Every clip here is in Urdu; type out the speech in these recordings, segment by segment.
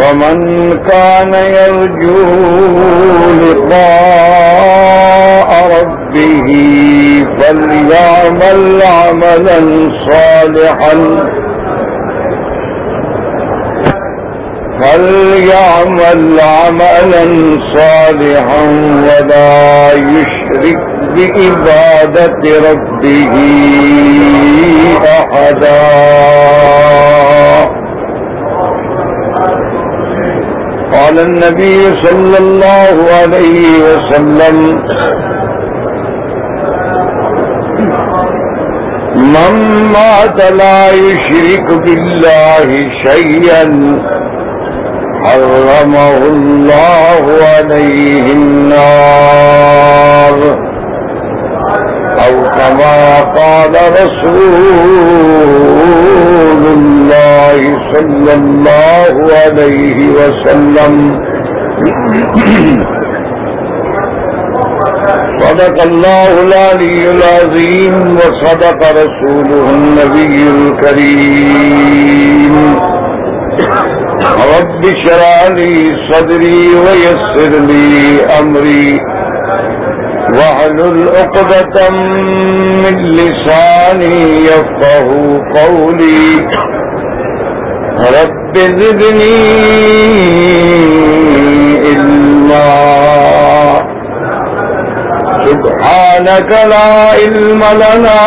ومن كان يرجو لقاء ربه فليعمل عملا صالحا. فليعمل عملا صالحا ولا يشرك بعبادة ربه أحدا. قال النبي صلى الله عليه وسلم. من مات لا يشرك بالله شيئا حرمه الله عليه النار. أو كما قال رسول الله صلى الله عليه وسلم. صدق الله العلي العظيم وصدق رسوله النبي الكريم. رب شرع لي صدري ويسر لي أمري. وعل العقدة من لساني يفقه قولي. رب زدني علما. سبحانك لا علم لنا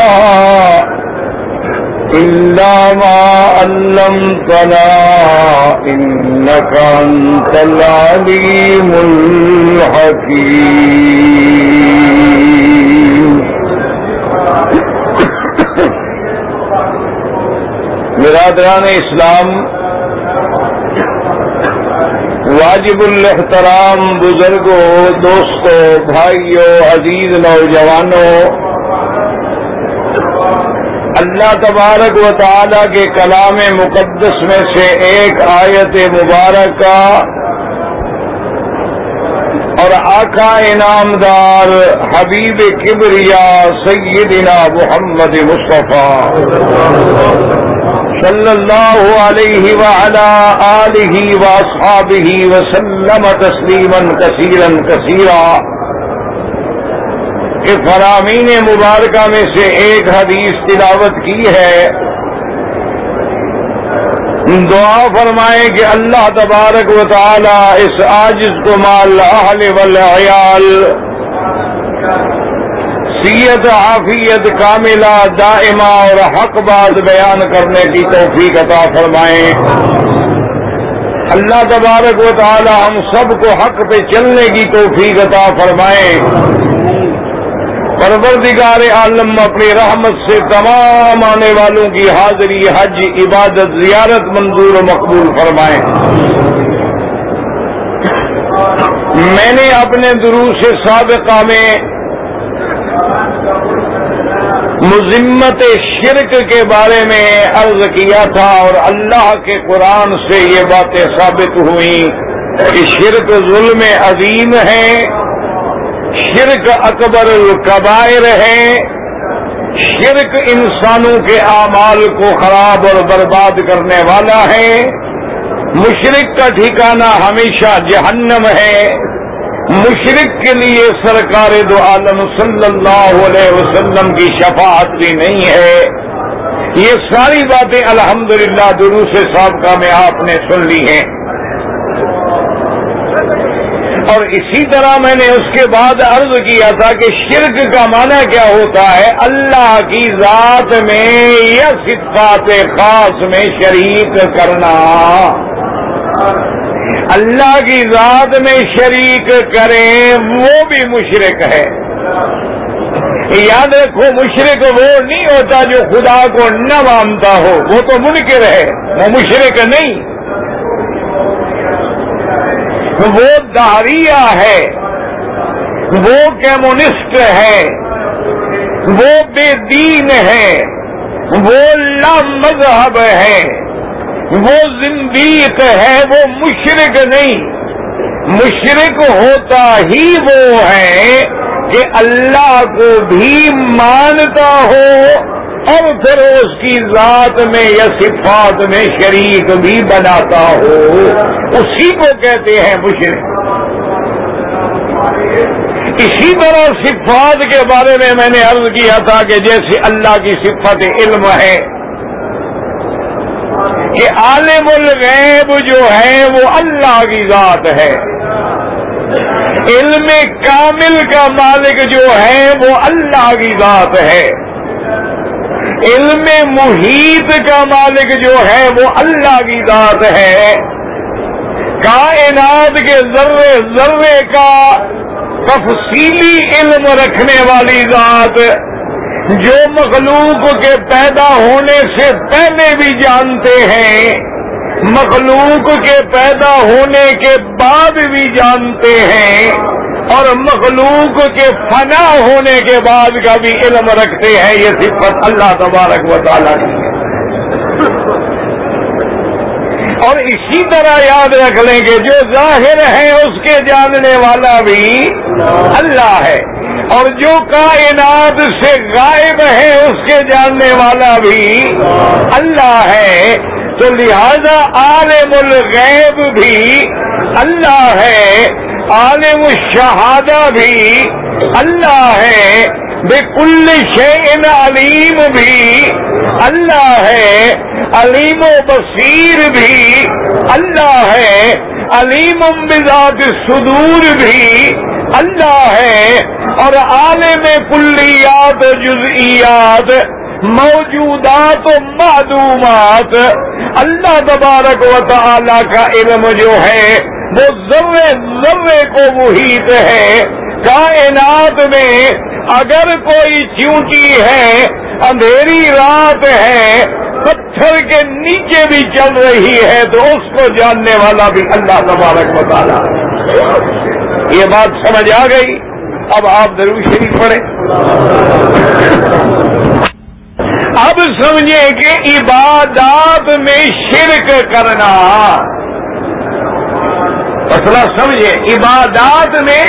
إلا ما علمتنا. إنك أنت العليم الحكيم. برادران اسلام، واجب الاحترام بزرگوں، دوستوں، بھائیوں، عزیز نوجوانوں، اللہ تبارک و تعالی کے کلام مقدس میں سے ایک آیت مبارکہ اور آقا انعامدار حبیب کبریا سیدنا محمد مصطفیٰ۔ صلی اللہ علیہ وعلا آلہ واصحابہ وسلم تسلیما کثیرا کثیرا۔ کہ فرامین مبارکہ میں سے ایک حدیث تلاوت کی ہے۔ دعا فرمائے کہ اللہ تبارک و تعالی اس عاجز کو مال اہل والعیال سیت عافیت، کاملہ، دائمہ اور حق بات بیان کرنے کی توفیق عطا فرمائیں۔ اللہ تبارک و تعالی ہم سب کو حق پہ چلنے کی توفیق عطا فرمائیں۔ پروردگار عالم اپنی رحمت سے تمام آنے والوں کی حاضری، حج، عبادت، زیارت منظور و مقبول فرمائیں۔ میں نے اپنے دروس سابقہ میں مذمت شرک کے بارے میں عرض کیا تھا اور اللہ کے قرآن سے یہ باتیں ثابت ہوئیں کہ شرک ظلم عظیم ہے، شرک اکبر القبائر ہے، شرک انسانوں کے اعمال کو خراب اور برباد کرنے والا ہے۔ مشرق کا ٹھکانہ ہمیشہ جہنم ہے۔ مشرق کے لیے سرکار دو عالم صلی اللہ علیہ وسلم کی شفاعت بھی نہیں ہے۔ یہ ساری باتیں الحمدللہ للہ سابقہ میں آپ نے سن لی ہیں۔ اور اسی طرح میں نے اس کے بعد عرض کیا تھا کہ شرک کا معنی کیا ہوتا ہے؟ اللہ کی ذات میں یا صفات خاص میں شریک کرنا۔ اللہ کی ذات میں شریک کریں، وہ بھی مشرق ہے۔ یاد رکھو مشرق وہ نہیں ہوتا جو خدا کو نہ مانتا ہو، وہ تو منکر ہے، وہ مشرق نہیں۔ وہ داریا ہے، وہ کیمونسٹ ہے، وہ بے دین ہے، وہ لا مذہب ہے۔ وہ زندیق ہے، وہ مشرق نہیں۔ مشرق ہوتا ہی وہ ہے کہ اللہ کو بھی مانتا ہو اور پھر اس کی ذات میں یا صفات میں شریک بھی بناتا ہو۔ اسی کو کہتے ہیں مشرق۔ اسی طرح صفات کے بارے میں میں نے عرض کیا تھا کہ جیسے اللہ کی صفت علم ہے کہ عالم الغیب جو ہے وہ اللہ کی ذات ہے۔ علم کامل کا مالک جو ہے وہ اللہ کی ذات ہے۔ علم محیط کا مالک جو ہے وہ اللہ کی ذات ہے۔ کائنات کے ذرے ذرے کا تفصیلی علم رکھنے والی ذات جو مخلوق کے پیدا ہونے سے پہلے بھی جانتے ہیں، مخلوق کے پیدا ہونے کے بعد بھی جانتے ہیں، اور مخلوق کے فنا ہونے کے بعد کا بھی علم رکھتے ہیں، یہ صفت اللہ تبارک و تعالیٰ کی اور اسی طرح یاد رکھ لیں کہ جو ظاہر ہے، اس کے جاننے والا بھی اللہ ہے۔ اور جو کائنات سے غائب ہے، اس کے جاننے والا بھی اللہ ہے۔ تو لہذا عالم الغیب بھی اللہ ہے، عالم الشہادہ بھی اللہ ہے۔ بے کل شعین علیم بھی اللہ ہے۔ علیم و بصیر بھی اللہ ہے۔ علیم بذات صدور بھی اللہ ہے۔ اور عالم کلیات و جزئیات، موجودات و معدومات اللہ تبارک و تعالی کا علم جو ہے، وہ ذرے ذرے کو محیط ہے۔ کائنات میں اگر کوئی چونٹی ہے، اندھیری رات ہے، پتھر کے نیچے بھی چل رہی ہے، تو اس کو جاننے والا بھی اللہ تبارک مطالعہ یہ بات سمجھ آ گئی۔ اب آپ ضرور شریف پڑھیں۔ اب سمجھے کہ عبادات میں شرک کرنا۔ مسئلہ سمجھے عبادات میں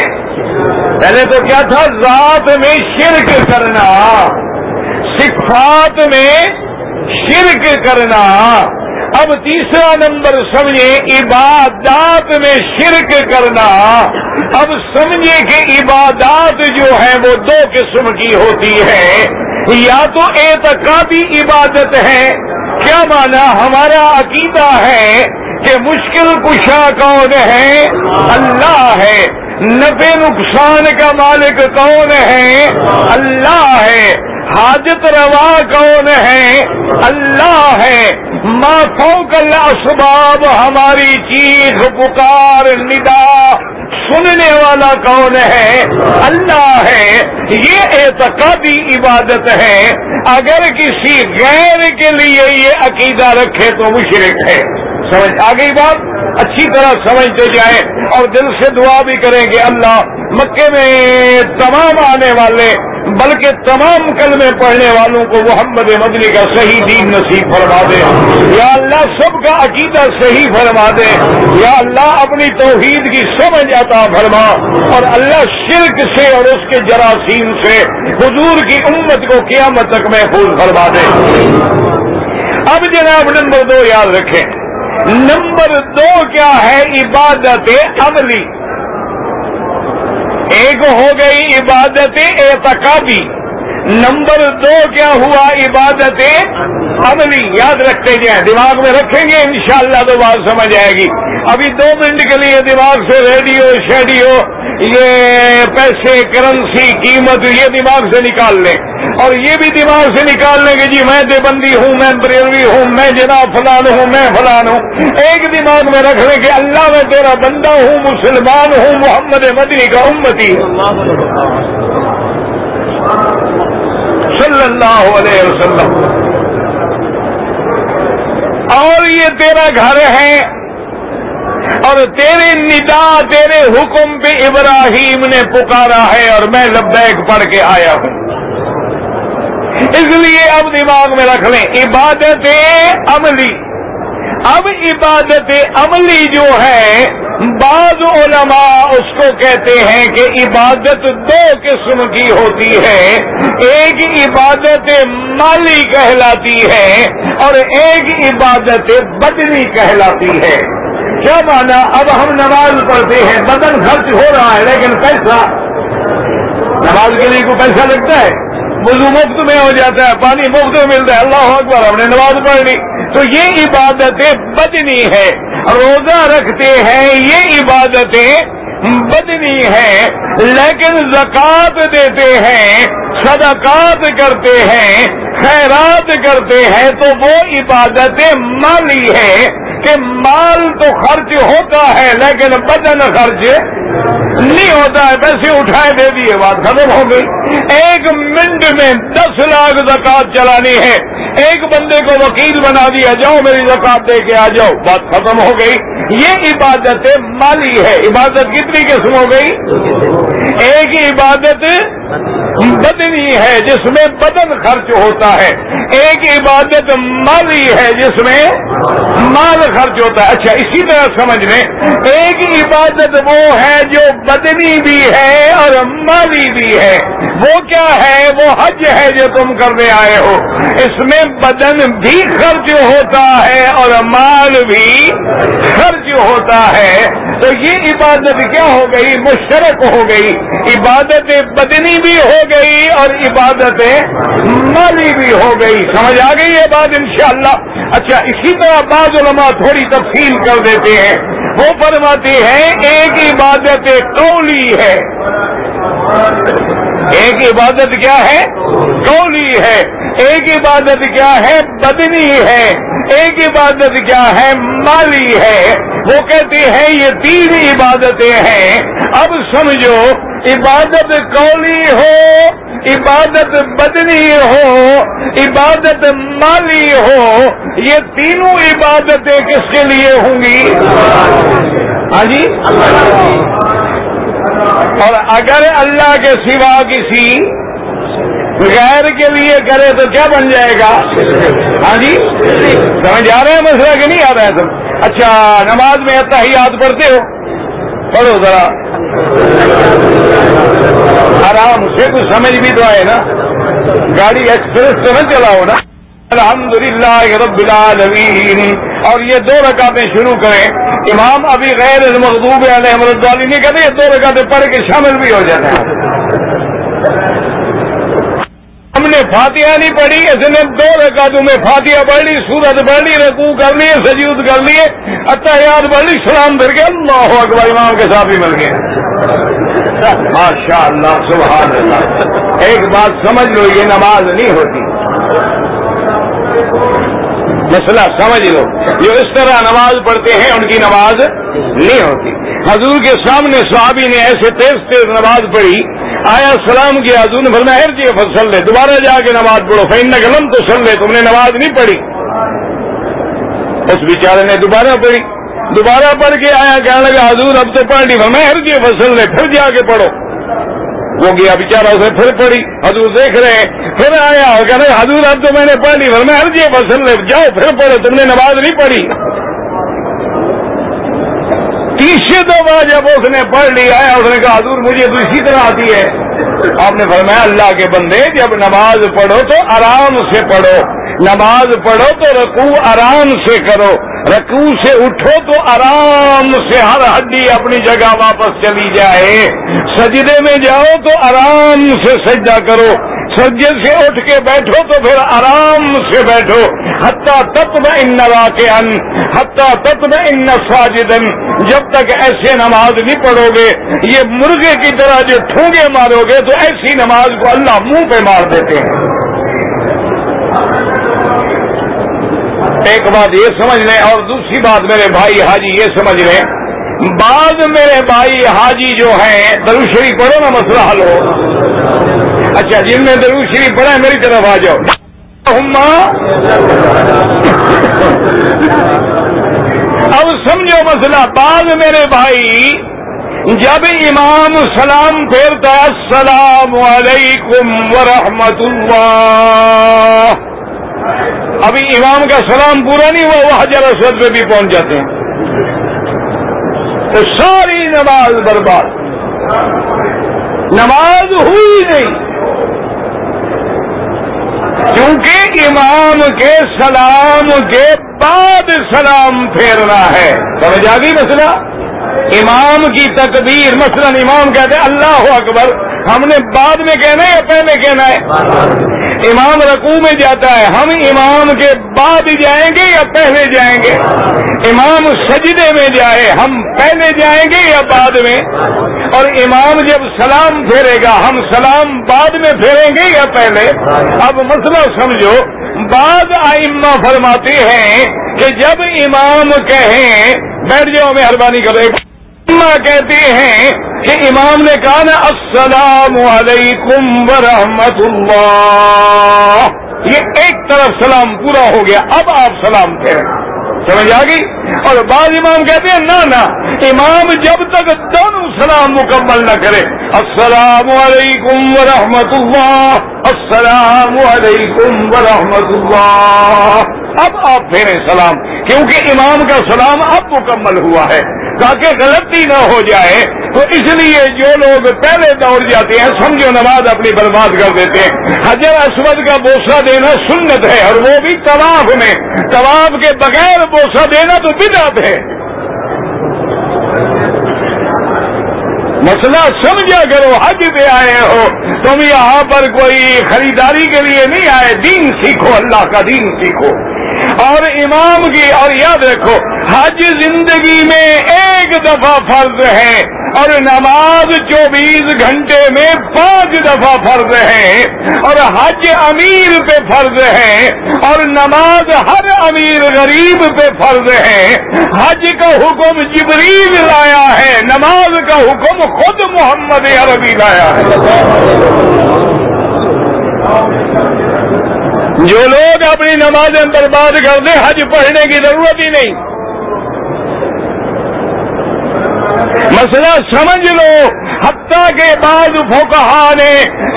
پہلے تو کیا تھا؟ ذات میں شرک کرنا۔ صفات میں شرک کرنا۔ اب تیسرا نمبر سمجھے عبادات میں شرک کرنا۔ اب سمجھے کہ عبادات جو ہے وہ دو قسم کی ہوتی ہے یا تو اعتقادی عبادت ہے، کیا مانا ہمارا عقیدہ ہے کہ مشکل کشا کون ہے؟ اللہ ہے۔ نفے نقصان کا مالک کون ہے؟ اللہ ہے۔ حاجت روا کون ہے؟ اللہ ہے۔ ماتھوں کل اسباب ہماری چیخ پکار، ندا، سننے والا کون ہے؟ اللہ ہے۔ یہ اعتقادی عبادت ہے۔ اگر کسی غیر کے لیے یہ عقیدہ رکھے تو مشرق ہے۔ سمجھ آ گئی بات؟ اچھی طرح سمجھتے جائیں اور دل سے دعا بھی کریں کہ اللہ مکے میں تمام آنے والے بلکہ تمام کلمے پڑھنے والوں کو محمد مدنی کا صحیح دین نصیب فرما دے۔ یا اللہ سب کا عقیدہ صحیح فرما دے۔ یا اللہ اپنی توحید کی سمجھ عطا فرما۔ اور اللہ شرک سے اور اس کے جراثیم سے حضور کی امت کو قیامت تک محفوظ فرما دے۔ اب جناب نمبر دو یاد رکھیں۔ نمبر دو کیا ہے؟ عبادت عملی۔ ایک ہو گئی عبادت اعتقادی۔ نمبر دو کیا ہوا عبادت عملی؟ یاد رکھتے جائیں۔ دماغ میں رکھیں گے، انشاءاللہ تو بات سمجھ آئے گی۔ ابھی دو منٹ کے لیے دماغ سے ریڈیو، شیڈیو یہ پیسے کرنسی قیمت یہ دماغ سے نکال لیں اور یہ بھی دماغ سے نکال لیں گے جی میں دیوبندی ہوں، میں بریلوی ہوں، میں جناب فلان ہوں، میں فلان ہوں۔ ایک دماغ میں رکھ لیں کہ اللہ میں تیرا بندہ ہوں، مسلمان ہوں، محمد مدنی کا امتی صلی اللہ علیہ وسلم۔ اور یہ تیرا گھر ہے اور تیرے ندا، تیرے حکم پہ ابراہیم نے پکارا ہے اور میں لبیک پڑھ کے آیا ہوں۔ اس لیے اب دماغ میں رکھ لیں، عبادت عملی۔ اب عبادت عملی جو ہے، بعض علماء اس کو کہتے ہیں کہ عبادت دو قسم کی ہوتی ہے۔ ایک عبادت مالی کہلاتی ہے اور ایک عبادت بدنی کہلاتی ہے۔ کیا مانا؟ اب ہم نماز پڑھتے ہیں، بدن خرچ ہو رہا ہے، لیکن پیسہ؟ نماز کے لیے کوئی پیسہ لگتا ہے؟ وضو مفت میں ہو جاتا ہے، پانی مفت میں ملتا ہے، اللہ اکبر، ہم نے نماز پڑھ لی تو یہ عبادتیں بدنی ہے روزہ رکھتے ہیں، یہ عبادتیں بدنی ہے لیکن زکات دیتے ہیں، صدقات کرتے ہیں، خیرات کرتے ہیں، تو وہ عبادتیں مالی ہے کہ مال تو خرچ ہوتا ہے لیکن بدن خرچ نہیں ہوتا ہے، پیسے اٹھائے دے دیے، بات ختم ہو گئی۔ ایک منٹ میں دس لاکھ زکات چلانی ہے۔ ایک بندے کو وکیل بنا دیا، جاؤ میری زکات دے کے آ جاؤ۔ بات ختم ہو گئی۔ یہ عبادت مالی ہے۔ عبادت کتنی قسم ہو گئی؟ ایک عبادت بدنی ہے جس میں بدن خرچ ہوتا ہے۔ ایک عبادت مالی ہے جس میں مال خرچ ہوتا ہے۔ اچھا اسی طرح سمجھ لیں۔ ایک عبادت وہ ہے جو بدنی بھی ہے اور مالی بھی ہے۔ وہ کیا ہے؟ وہ حج ہے جو تم کرنے آئے ہو۔ اس میں بدن بھی خرچ ہوتا ہے اور مال بھی خرچ ہوتا ہے۔ تو یہ عبادت کیا ہو گئی؟ مشرق ہو گئی۔ عبادت بدنی بھی ہو گئی اور عبادت مالی بھی ہو گئی۔ سمجھ آ گئی یہ بات انشاءاللہ؟ اچھا اسی طرح بعض علماء تھوڑی تفصیل کر دیتے ہیں۔ وہ فرماتے ہیں، ایک عبادت قولی ہے۔ ایک عبادت کیا ہے؟ قولی ہے۔ ایک عبادت کیا ہے؟ بدنی ہے۔ ایک عبادت کیا ہے؟ مالی ہے۔ وہ کہتے ہیں یہ تین عبادتیں ہیں۔ اب سمجھو، عبادت قولی ہو، عبادت بدنی ہو، عبادت مالی ہو، یہ تینوں عبادتیں کس کے لیے ہوں گی؟ ہاں جی؟ اور اگر اللہ کے سوا کسی غیر کے لیے کرے تو کیا بن جائے گا؟ ہاں جی؟ سمجھ آ رہے ہیں مسئلہ کہ نہیں آ رہا ہے تم اچھا نماز میں اتنا ہی یاد پڑھتے ہو؟ پڑھو ذرا۔ آرام سے کچھ سمجھ بھی تو آئے نا۔ گاڑی ایکسپریس تو نہ چلاؤ نا۔ الحمد للہ رب العالمین۔ اور یہ دو رکعتیں شروع کریں۔ امام ابھی غیر مغدوب علیہ مرد والی نہیں کہتے یہ دو رکعتیں پڑھ کے شامل بھی ہو جاتے ہیں ہم نے فاتحہ نہیں پڑھی، اس نے دو رکعتوں میں فاتحہ پڑھ لی، سورت پڑھ لی رقو کر لیے سجود کر لیے اتحیات پڑھ لی، سلام پھر کے اللہ اکبر، امام کے ساتھ بھی مل گئے۔ ماشاء اللہ سبحان اللہ ایک بات سمجھ لو، یہ نماز نہیں ہوتی۔ مسئلہ سمجھ لو، جو اس طرح نماز پڑھتے ہیں، ان کی نماز نہیں ہوتی۔ حضور کے سامنے صحابی نے ایسے تیز تیز نماز پڑھی آیا سلام کیا؟ حضور نے فرمایا ہر جی فصل لے دوبارہ جا کے نماز پڑھو۔ فین قلم تو سل لے تم نے نماز نہیں پڑھی۔ اس بیچارے نے دوبارہ پڑھی۔ دوبارہ پڑھ کے آیا، کہنے لگا، حضور اب تو پڑھ لی۔ فرمایا ہر جی فصل لے پھر جا کے پڑھو۔ وہ گیا، بیچارہ اسے پھر پڑھی۔ حضور دیکھ رہے ہیں، پھر آیا، کہنے حضور اب تو میں نے پڑھ لی۔ فرمایا ہر جی فصل لے جاؤ، پھر پڑھو۔ تم نے نماز نہیں پڑھی۔ تیسری دفعہ جب اس نے پڑھ لی آیا اس نے کہا، حضور مجھے تو اسی طرح آتی ہے۔ آپ نے فرمایا، اللہ کے بندے، جب نماز پڑھو تو آرام سے پڑھو۔ نماز پڑھو تو رکوع آرام سے کرو۔ رکوع سے اٹھو تو آرام سے ہر ہڈی اپنی جگہ واپس چلی جائے۔ سجدے میں جاؤ تو آرام سے سجدہ کرو۔ سجے سے اٹھ کے بیٹھو تو پھر آرام سے بیٹھو۔ حتیٰ تت میں ان کے ان حتیٰ میں ان ساجدن جب تک ایسے نماز نہیں پڑھو گے، یہ مرغے کی طرح جو ٹھونگے مارو گے، تو ایسی نماز کو اللہ منہ پہ مار دیتے ہیں۔ ایک بات یہ سمجھ لیں اور دوسری بات میرے بھائی حاجی یہ سمجھ لیں۔ بعض میرے بھائی حاجی جو ہیں دروشری پڑھو نا مسئلہ حل ہو۔ اچھا جن میں درو شریف پڑھا میری طرف آ جاؤ۔ اب سمجھو مسئلہ بعض میرے بھائی، جب امام سلام پھیرتا السلام علیکم ورحمۃ اللہ۔ ابھی امام کا سلام پورا نہیں ہوا، وہ حجر اسود پہ بھی پہنچ جاتے ہیں۔ تو ساری نماز برباد۔ نماز ہوئی نہیں۔ کیونکہ امام کے سلام کے بعد سلام پھیرنا ہے۔ سمجھ آ گئی مسئلہ؟ امام کی تکبیر، مثلا امام کہتے ہیں، اللہ اکبر۔ ہم نے بعد میں کہنا ہے یا پہلے کہنا ہے؟ امام رقو میں جاتا ہے۔ ہم امام کے بعد جائیں گے یا پہلے جائیں گے؟ امام سجدے میں جائے۔ ہم پہلے جائیں گے یا بعد میں؟ اور امام جب سلام پھیرے گا، ہم سلام بعد میں پھیریں گے یا پہلے؟ اب مسئلہ سمجھو بعض آئمہ فرماتے ہیں کہ جب امام کہیں، بیٹھ جاؤ مہربانی کرو کہتے ہیں کہ امام نے کہا نا، السلام علیکم ورحمۃ اللہ۔ یہ ایک طرف سلام پورا ہو گیا، اب آپ سلام پھیریں سمجھ آ گئی؟ اور بعض امام کہتے ہیں نہ امام جب تک دونوں سلام مکمل نہ کرے۔ السلام علیکم ورحمۃ اللہ السلام علیکم ورحمۃ اللہ اب آپ پھیریں سلام، کیونکہ امام کا سلام اب مکمل ہوا ہے۔ تاکہ غلطی نہ ہو جائے، تو اس لیے جو لوگ پہلے دوڑ جاتے ہیں، سمجھو نماز اپنی برباد کر دیتے ہیں۔ حجر اسود کا بوسا دینا سنت ہے، اور وہ بھی طواف میں۔ طواف کے بغیر بوسا دینا تو بدعت ہے۔ مسئلہ سمجھا کرو، حج پہ آئے ہو۔ تم یہاں پر کوئی خریداری کے لیے نہیں آئے۔ دین سیکھو، اللہ کا دین سیکھو۔ اور امام کی، اور یاد رکھو، حج زندگی میں ایک دفعہ فرض ہے۔ اور نماز چوبیس گھنٹے میں پانچ دفعہ فرض ہے، اور حج امیر پہ فرض ہے، اور نماز ہر امیر غریب پہ فرض ہے۔ حج کا حکم جبریل لایا ہے، نماز کا حکم خود محمد عربی لایا ہے۔ جو لوگ اپنی نمازیں برباد کر دیں، حج پڑھنے کی ضرورت ہی نہیں۔ مسئلہ سمجھ لو۔ حتیٰ کے بعد فوکہ نے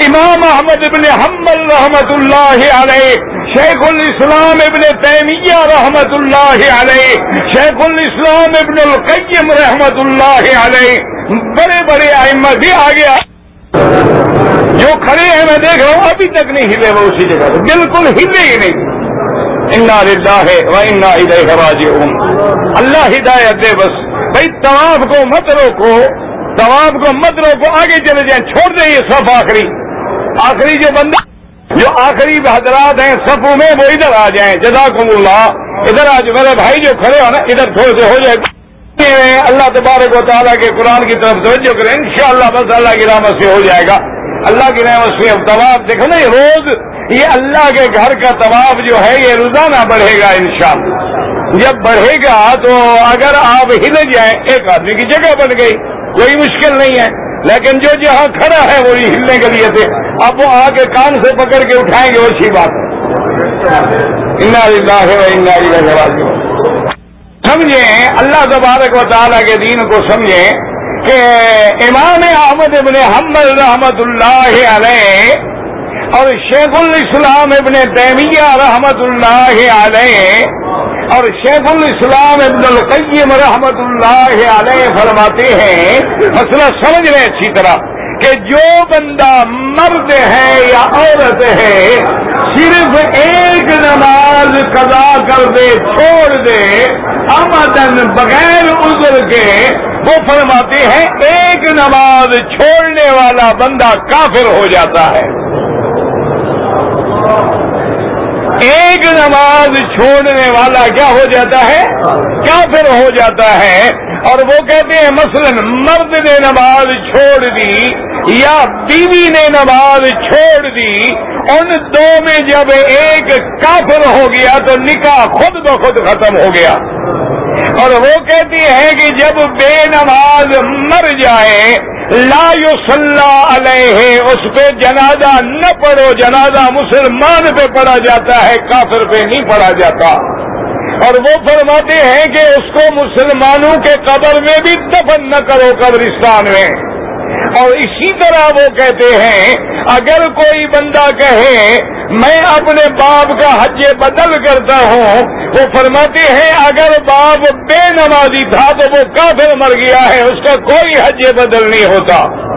امام احمد ابن حمل رحمت اللہ علیہ، شیخ الاسلام ابن تیمیہ رحمت اللہ علیہ، شیخ الاسلام ابن القیم رحمت اللہ علیہ، بڑے بڑے احمد بھی آ گیا جو کھڑے ہیں، میں دیکھ رہا ہوں، ابھی تک نہیں ہلے وہ اسی جگہ بالکل ہلے ہی نہیں۔ انا للہ ہے وہ انا ادھر اللہ ہدایت دے بس۔ بھائی طواف کو مطلب مت روکو طواف کو مطلب مت روکو آگے چلے جائیں، چھوڑ دیں یہ سب آخری۔ آخری جو بندہ جو آخری حضرات ہیں سفوں میں وہ ادھر آ جائیں۔ جزاکم اللہ۔ ادھر آج میرے بھائی جو کھڑے ہو نا، ادھر تھوڑے سے ہو جائے اللہ تبارک و تعالیٰ کے قرآن کی طرف توجہ کریں، انشاءاللہ بس اللہ کی رحمت سے ہو جائے گا۔ اللہ کی رحمت سے اب طواف، دیکھو نا روز یہ اللہ کے گھر کا طواف جو ہے، یہ روزانہ بڑھے گا انشاءاللہ۔ جب بڑھے گا تو اگر آپ ہل جائیں، ایک آدمی کی جگہ بن گئی، کوئی مشکل نہیں ہے۔ لیکن جو جہاں کھڑا ہے، وہی ہلنے کے لیے تھے۔ اب وہ آ کے کان سے پکڑ کے اٹھائیں گے، اچھی بات۔ سمجھیں، اللہ تبارک و تعالیٰ کے دین کو سمجھیں کہ امام احمد ابن حمد رحمت اللہ علیہ اور شیخ الاسلام ابن تیمیہ رحمت اللہ علیہ اور شیخ الاسلام ابن القیم رحمت اللہ علیہ فرماتے ہیں، مسئلہ سمجھ رہے اچھی طرح کہ جو بندہ مرد ہے یا عورت ہے، صرف ایک نماز قضا کر دے، چھوڑ دے، آمدن بغیر عذر کے وہ فرماتے ہیں، ایک نماز چھوڑنے والا بندہ کافر ہو جاتا ہے۔ ایک نماز چھوڑنے والا کیا ہو جاتا ہے؟ کیا پھر ہو جاتا ہے۔ اور وہ کہتے ہیں، مثلا مرد نے نماز چھوڑ دی یا بیوی نے نماز چھوڑ دی، ان دو میں جب ایک کافر ہو گیا تو نکاح خود بخود ختم ہو گیا۔ اور وہ کہتی ہے کہ جب بے نماز مر جائے لا صلاح علیہ، اس پہ جنازہ نہ پڑھو، جنازہ مسلمان پہ پڑھا جاتا ہے، کافر پہ نہیں پڑھا جاتا۔ اور وہ فرماتے ہیں کہ اس کو مسلمانوں کے قبر میں بھی دفن نہ کرو قبرستان میں۔ اور اسی طرح وہ کہتے ہیں، اگر کوئی بندہ کہے میں اپنے باپ کا حج بدل کرتا ہوں، وہ فرماتے ہیں، اگر باپ بے نمازی تھا تو وہ کافر مر گیا ہے، اس کا کوئی حج بدل نہیں ہوتا۔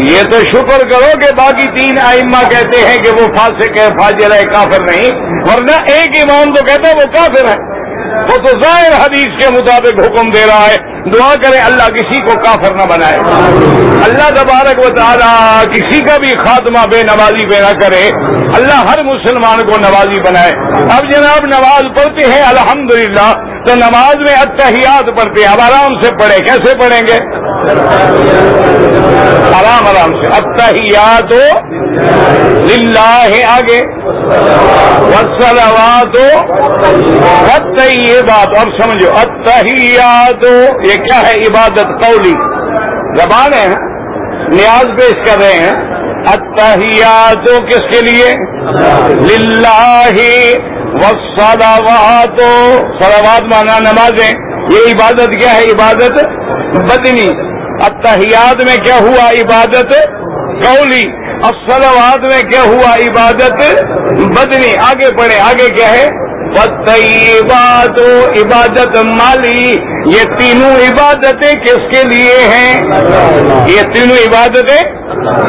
یہ تو شکر کرو کہ باقی تین آئمہ کہتے ہیں کہ وہ فاسق ہے فاجر ہے کافر نہیں۔ ورنہ ایک امام تو کہتا ہے وہ کافر ہے۔ وہ تو ظاہر حدیث کے مطابق حکم دے رہا ہے۔ دعا کرے اللہ کسی کو کافر نہ بنائے۔ اللہ تبارک و تعالی کسی کا بھی خاتمہ بے نوازی پہ نہ کرے۔ اللہ ہر مسلمان کو نوازی بنائے۔ اب جناب نماز پڑھتے ہیں، الحمدللہ، تو نماز میں اتحیات پڑھتے ہیں۔ اب آرام سے پڑھے کیسے پڑھیں گے؟ آرام آرام سے۔ اتحیات للہ ہے آگے. وسلوات یہ بات اب سمجھو اتحیات یہ کیا ہے؟ عبادت، قولی. زبان ہے، نیاز پیش کر رہے ہیں. اتحیات کس کے لیے؟ للہ وسلوات سلوات مانا نمازیں. یہ عبادت کیا ہے؟ عبادت بدنی. اتحیات میں کیا ہوا؟ عبادت قولی. السلوات میں کیا ہوا عبادت؟ بدنی، آگے پڑھے آگے کیا ہے؟ بات عبادت مالی، یہ تینوں عبادتیں کس کے لیے ہیں؟ یہ تینوں عبادتیں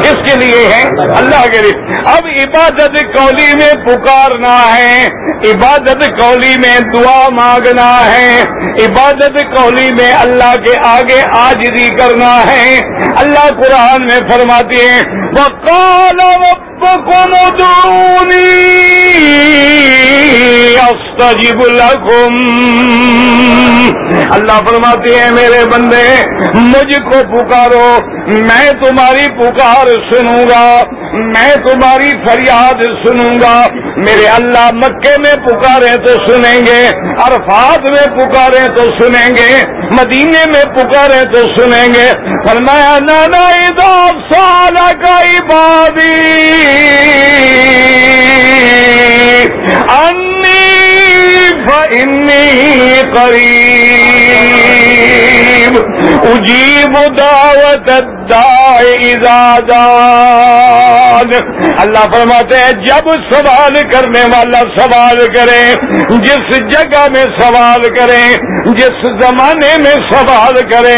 کس کے لیے ہیں؟ اللہ کے لیے۔ اب عبادت کولی میں پکارنا ہے، عبادت کولی میں دعا مانگنا ہے، عبادت کولی میں اللہ کے آگے آجری کرنا ہے۔ اللہ قرآن میں فرماتے ہیں وقال ربكم ادعوني استجب لكم. اللہ فرماتے ہیں میرے بندے مجھ کو پکارو میں تمہاری پکار سنوں گا، میں تمہاری فریاد سنوں گا۔ میرے اللہ مکے میں پکارے تو سنیں گے، عرفات میں پکارے تو سنیں گے، مدینے میں پکارے تو سنیں گے۔ فرمایا، نانا سال کا عبادی۔ انی فإنی قریب۔ اجیب دعوت اللہ فرماتے ہیں، جب سوال کرنے والا سوال کرے، جس جگہ میں سوال کرے، جس زمانے میں سوال کرے،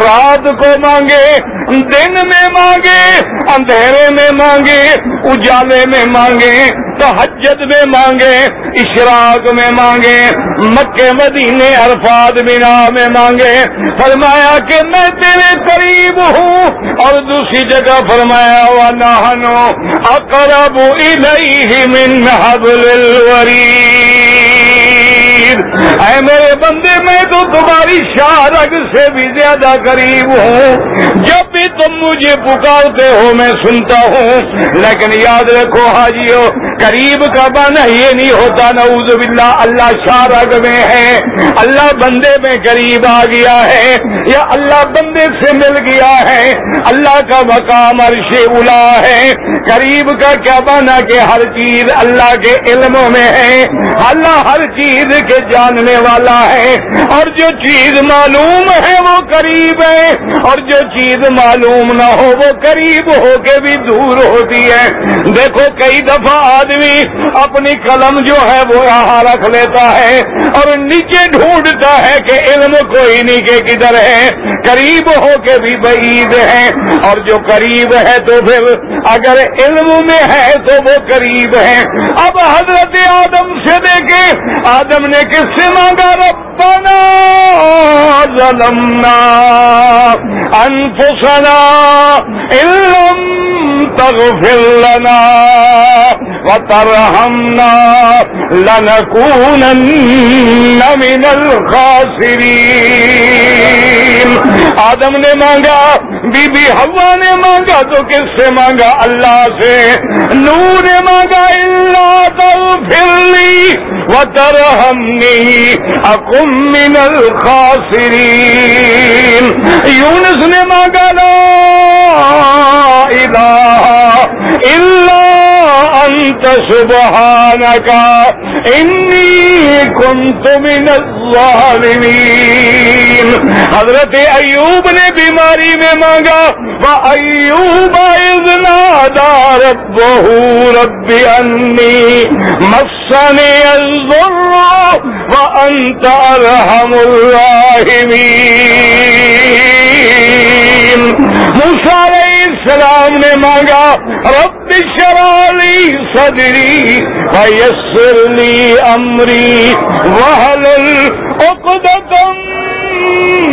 رات کو مانگے، دن میں مانگے، اندھیرے میں مانگے، اجالے میں مانگے تحجد میں مانگے، اشراق میں مانگے مکے مدینے عرفات مینا میں مانگے، فرمایا کہ میں تیرے قریب ہوں۔ اور دوسری جگہ فرمایا ہوا نہنو اقرب الیہ من حبل الورید۔ اے میرے بندے، میں تو تمہاری شارگ سے بھی زیادہ قریب ہوں۔ جب بھی تم مجھے پکارتے ہو، میں سنتا ہوں۔ لیکن یاد رکھو حاجیو قریب کا بنا یہ نہیں ہوتا، نعوذ باللہ، اللہ شارگ میں ہے۔ اللہ بندے میں قریب آ گیا ہے، یا اللہ بندے سے مل گیا ہے۔ اللہ کا مقام عرش الا ہے۔ قریب کا کیا بنا کہ ہر چیز اللہ کے علموں میں ہے۔ اللہ ہر چیز کے جاننے والا ہے۔ اور جو چیز معلوم ہے وہ قریب ہے۔ اور جو چیز معلوم نہ ہو وہ قریب ہو کے بھی دور ہوتی ہے۔ دیکھو، کئی دفعہ آدمی اپنی قلم جو ہے وہ یہاں رکھ لیتا ہے اور نیچے ڈھونڈتا ہے کہ علم کوئی نہیں کہ کدھر ہے۔ قریب ہو کے بھی بعید ہے۔ اور جو قریب ہے تو پھر اگر علم میں ہے تو وہ قریب ہے۔ اب حضرت آدم سے دیکھے آدم نے کس سے مانگا؟ ربنا ظلمنا انفسنا علم تغفر لنا۔ وترحمنا لنكونن من الخاسرين. آدم نے مانگا، بی بی ہوا نے مانگا، تو کس سے مانگا؟ اللہ سے۔ نور نے مانگا اللہ تغفر لی وترحمني أكن من الخاسرين يونس نے مانگا، لا إله إلا أنت سبحانك إني كنت من الظالمين. حضرت ایوب نے بیماری میں مانگا وَأَيُّوبَ إِذْ نَادَى رَبَّهُ، رَبِّ أَنِّي مَسَّنِيَ الضُّرُّ وَأَنْتَ أَرْحَمُ الرَّاحِمِينَ. موسیٰ علیہ السلام نے مانگا، رب شرالی صدری لی امری، وحل العقدتم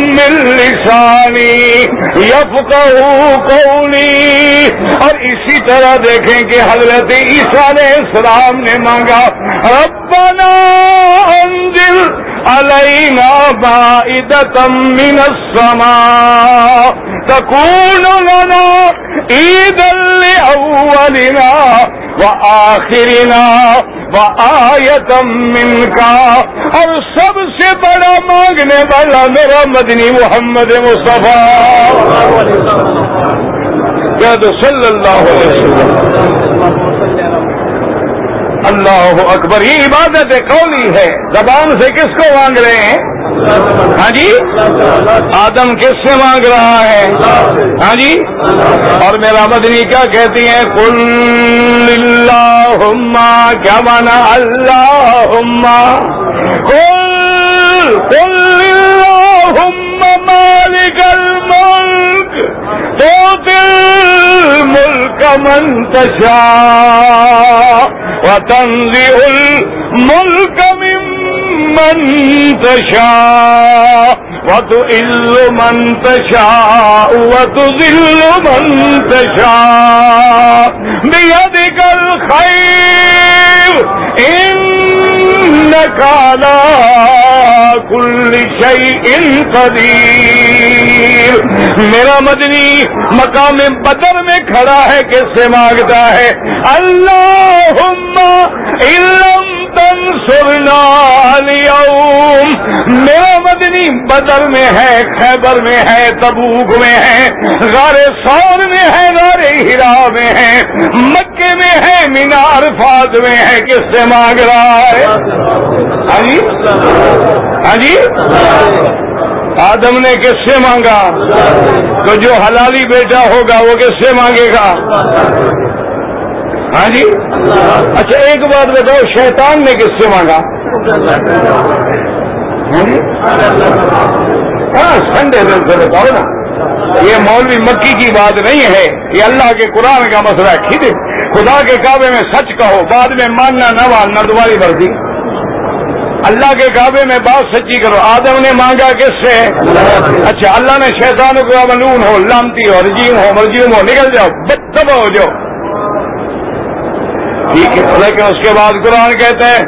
من لسانی یفقہو قولی۔ اور اسی طرح دیکھیں کہ حضرت عیسیٰ علیہ السلام نے مانگا، ربنا انزل علینا بائدتا من السماء۔ تکون لنا عیدا لأولنا وآخرنا وآیتم من کا اور سب سے بڑا مانگنے والا میرا مدنی محمد مصطفیٰ صلی اللہ علیہ وسلم. اللہ اکبر یہ عبادت قولی ہے. زبان سے کس کو مانگ رہے ہیں؟ ہاں جی؟ آدم کس سے مانگ رہا ہے؟ ہاں جی؟ اور میرا مدنی کیا کہتی ہیں؟ کل اللہ کیا مانا اللہ کل کل اللہ مالک الملک، تو دل ملک منتشا و تنظی الملک من تشاء وتئل من تشاء، وتذل من تشاء. بيدك الخير، إنك على كل شيء قدير. میرا مدنی مقام بدر میں کھڑا ہے، کس سے مانگتا ہے؟ اللہ علم تنصرنا اليوم میرا مدنی بدر میں ہے، خیبر میں ہے، تبوک میں ہے، غار سور میں ہے، غار ہرا میں ہے مکے میں ہے، مینار فاض میں ہے۔ کس سے مانگ رہا ہے؟ ہاں جی؟ ہاں جی؟ آدم نے کس سے مانگا؟ تو جو حلالی بیٹا ہوگا وہ کس سے مانگے گا؟ ہاں جی؟ اچھا ایک بات بتاؤ شیطان نے کس سے مانگا؟ ہاں, جی؟ ہاں، سنڈے دن سے بتاؤ نا۔ یہ مولوی مکی کی بات نہیں ہے یہ اللہ کے قرآن کا مسئلہ ہے۔ ٹھیک خدا کے کعبے میں سچ کہو بعد میں ماننا نہ ماننا دوباری بردی اللہ کے کعبے میں بات سچی کرو۔ آدم نے مانگا کس سے؟ اچھا اللہ نے شیطان کو ملون ہو لامتی ہو رجیم ہو مرجیم ہو نکل جاؤ بد ہو جاؤ۔ جی، ٹھیک ہے لیکن اس کے بعد قرآن کہتے ہیں؟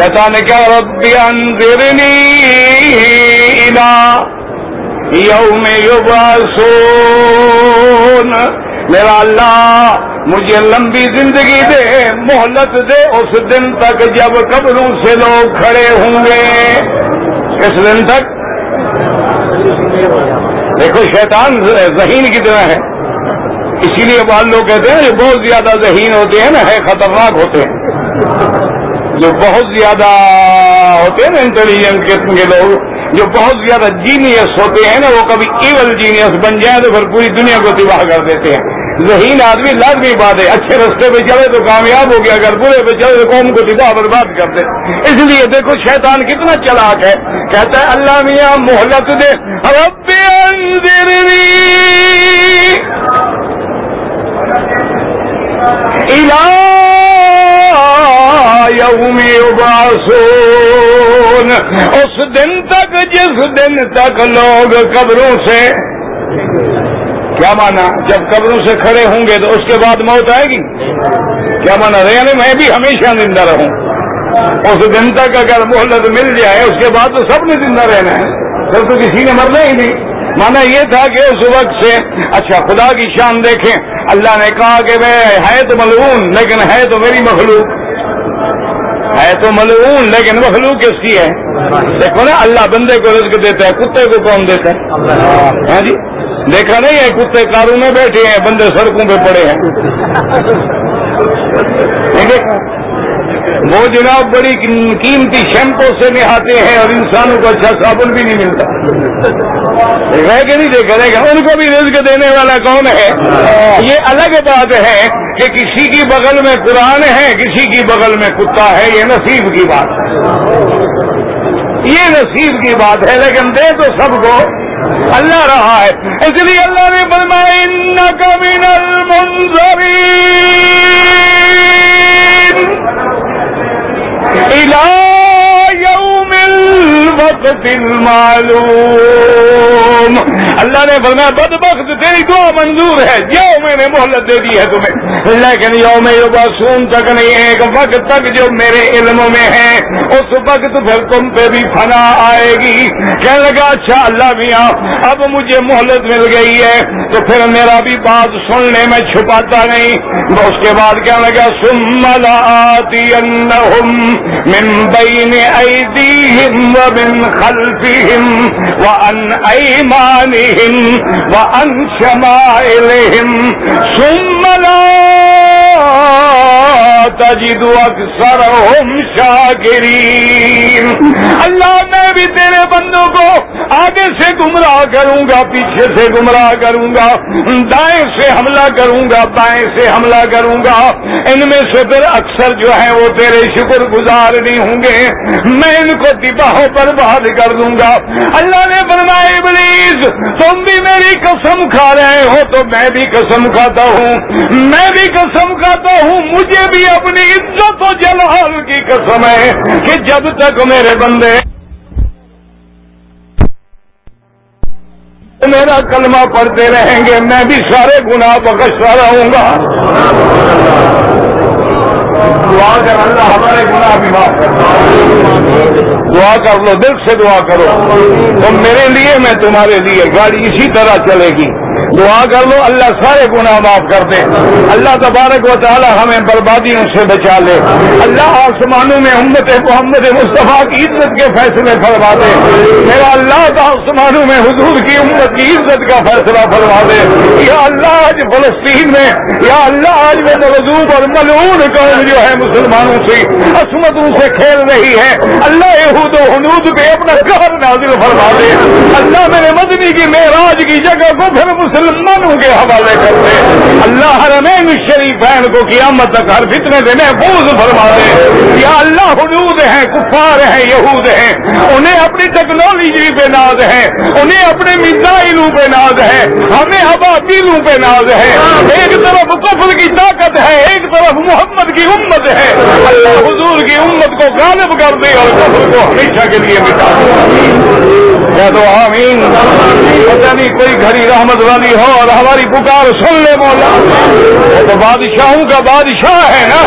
شیطان نے کیا ربی انذرنی الى یوم یبعثون۔ میرا اللہ، مجھے لمبی زندگی دے محلت دے، اس دن تک جب قبروں سے لوگ کھڑے ہوں گے۔ کس دن تک؟ دیکھو، شیطان ذہین کی طرح ہے۔ اسی لیے بعض لوگ کہتے ہیں جو بہت زیادہ ذہین ہوتے ہیں نا، ہے خطرناک ہوتے ہیں۔ جو بہت زیادہ ہوتے ہیں نا انٹیلیجنٹ قسم کے لوگ، جو بہت زیادہ جینیس ہوتے ہیں نا، وہ کبھی ایول جینیس بن جائیں تو پھر پوری دنیا کو تباہ کر دیتے ہیں۔ ذہین آدمی لازمی بات ہے، اچھے رستے پہ چلے تو کامیاب ہو گیا، اگر برے پہ چلے تو قوم کو تباہ برباد کر دے۔ اس لیے دیکھو شیطان کتنا چلاک ہے۔ کہتا ہے، اللہ میاں محلت دے، رب انذرنی۔ یبعثون، اس دن تک، جس دن تک لوگ قبروں سے، کیا مانا؟ جب قبروں سے کھڑے ہوں گے تو اس کے بعد موت آئے گی؟ کیا مانا؟ یعنی میں بھی ہمیشہ زندہ رہوں۔ اس دن تک اگر محلت مل جائے، اس کے بعد تو سب نے زندہ رہنا ہے۔ پھر تو کسی نے مرنا ہی نہیں۔ مانا یہ تھا کہ اس وقت سے اچھا خدا کی شان دیکھیں۔ اللہ نے کہا کہ میں ہے تو ملعون، لیکن ہے تو میری مخلوق۔ ہے تو ملعون، لیکن مخلوق کس کی ہے؟ دیکھو نا، اللہ بندے کو رزق دیتا ہے، کتے کو کون دیتا ہے۔ ہاں جی؟ دیکھا نہیں ہے، کتے کاروں میں بیٹھے ہیں، بندے سڑکوں پہ پڑے ہیں۔ وہ جناب بڑی قیمتی شیمپو سے نہاتے ہیں اور انسانوں کو اچھا صابن بھی نہیں ملتا۔ رہ کے نہیں دیکھا دیکھا، ان کو بھی رزق دینے والا کون ہے؟ یہ الگ بات ہے کہ کسی کی بغل میں قرآن ہے، کسی کی بغل میں کتا ہے، یہ نصیب کی بات ہے۔ یہ نصیب کی بات ہے، لیکن دے تو سب کو اللہ رہا ہے۔ اس لیے اللہ نے فرمایا من المنظرین الى يوم الوقت المعلوم. اللہ نے فرمایا، بدبخت تیری دعا منظور ہے جو میں نے مہلت دے دی ہے تمہیں۔ لیکن یوم یوباسون تک نہیں، ایک وقت تک جو میرے علم میں ہے، اس وقت پھر تم پہ بھی فنا آئے گی۔ کہنے لگا اچھا اللہ میاں، اب مجھے مہلت مل گئی ہے۔ تو پھر میرا بھی بات سن لے، میں چھپاتا نہیں۔ اس کے بعد کیا لگا سملا آتی من بین ایدیہم و ومن خلفہم ان ایمانہم و ان شمائلہم لا تجد اکثرهم شاکرین. اللہ میں بھی تیرے بندوں کو آگے سے گمراہ کروں گا، پیچھے سے گمراہ کروں گا، دائیں سے حملہ کروں گا، بائیں سے حملہ کروں گا۔ ان میں سے پھر اکثر جو ہے وہ تیرے شکر گزار نہیں ہوں گے۔ میں ان کو تباہوں پر بہت کر دوں گا۔ اللہ نے فرمایا، ابلیس، تم بھی میری قسم کھا رہے ہو، تو میں بھی قسم کھاتا ہوں۔ میں بھی قسم کھاتا ہوں، مجھے بھی اپنی عزت و جلال کی قسم ہے کہ جب تک میرے بندے میرا کلمہ پڑھتے رہیں گے، میں بھی سارے گناہ بخشتا رہوں گا۔ دعا کر اللہ ہمارے گناہ بھی معاف کر دعا کر لو، دل سے دعا کرو۔ تم میرے لیے، میں تمہارے لیے گاڑی اسی طرح چلے گی۔ دعا کر لو، اللہ سارے گناہ معاف کر دے۔ اللہ تبارک و تعالی ہمیں بربادیوں سے بچا لے۔ اللہ آسمانوں میں امت محمد مصطفیٰ کی عزت کے فیصلے فرما دے۔ میرا اللہ کا آسمانوں میں حضور کی امت کی عزت کا فیصلہ فرما دے۔ یا اللہ، آج فلسطین میں، یا اللہ، آج میں مزدور اور ملعون قوم جو ہے مسلمانوں سے، عصمتوں سے کھیل رہی ہے۔ اللہ یہود و حنود پہ اپنا گھر نازل فرما دے۔ اللہ میرے مدنی کی معراج کی جگہ کو پھر مسلمانوں کے حوالے کر دے اللہ حرمین الشریفین کو قیامت تک ہر فتنے سے محفوظ فرما دے یا اللہ حدود ہیں، کفار ہیں، یہود ہیں۔ انہیں اپنی ٹیکنالوجی پہ ناز ہے۔ انہیں اپنے میزائلوں پہ ناز ہے۔ ہمیں ابابیلوں پہ ناز ہے۔ ایک طرف کفر کی طاقت ہے، ایک طرف محمد کی امت ہے۔ اللہ حضور کی امت کو غالب کر دے اور کفر کو ہمیشہ کے لیے مٹا دے۔ تو آمین۔ پتہ نہیں کوئی گھڑی رحمت والی ہو اور ہماری پکار سن لے مولا۔ وہ تو بادشاہوں کا بادشاہ ہے نا؟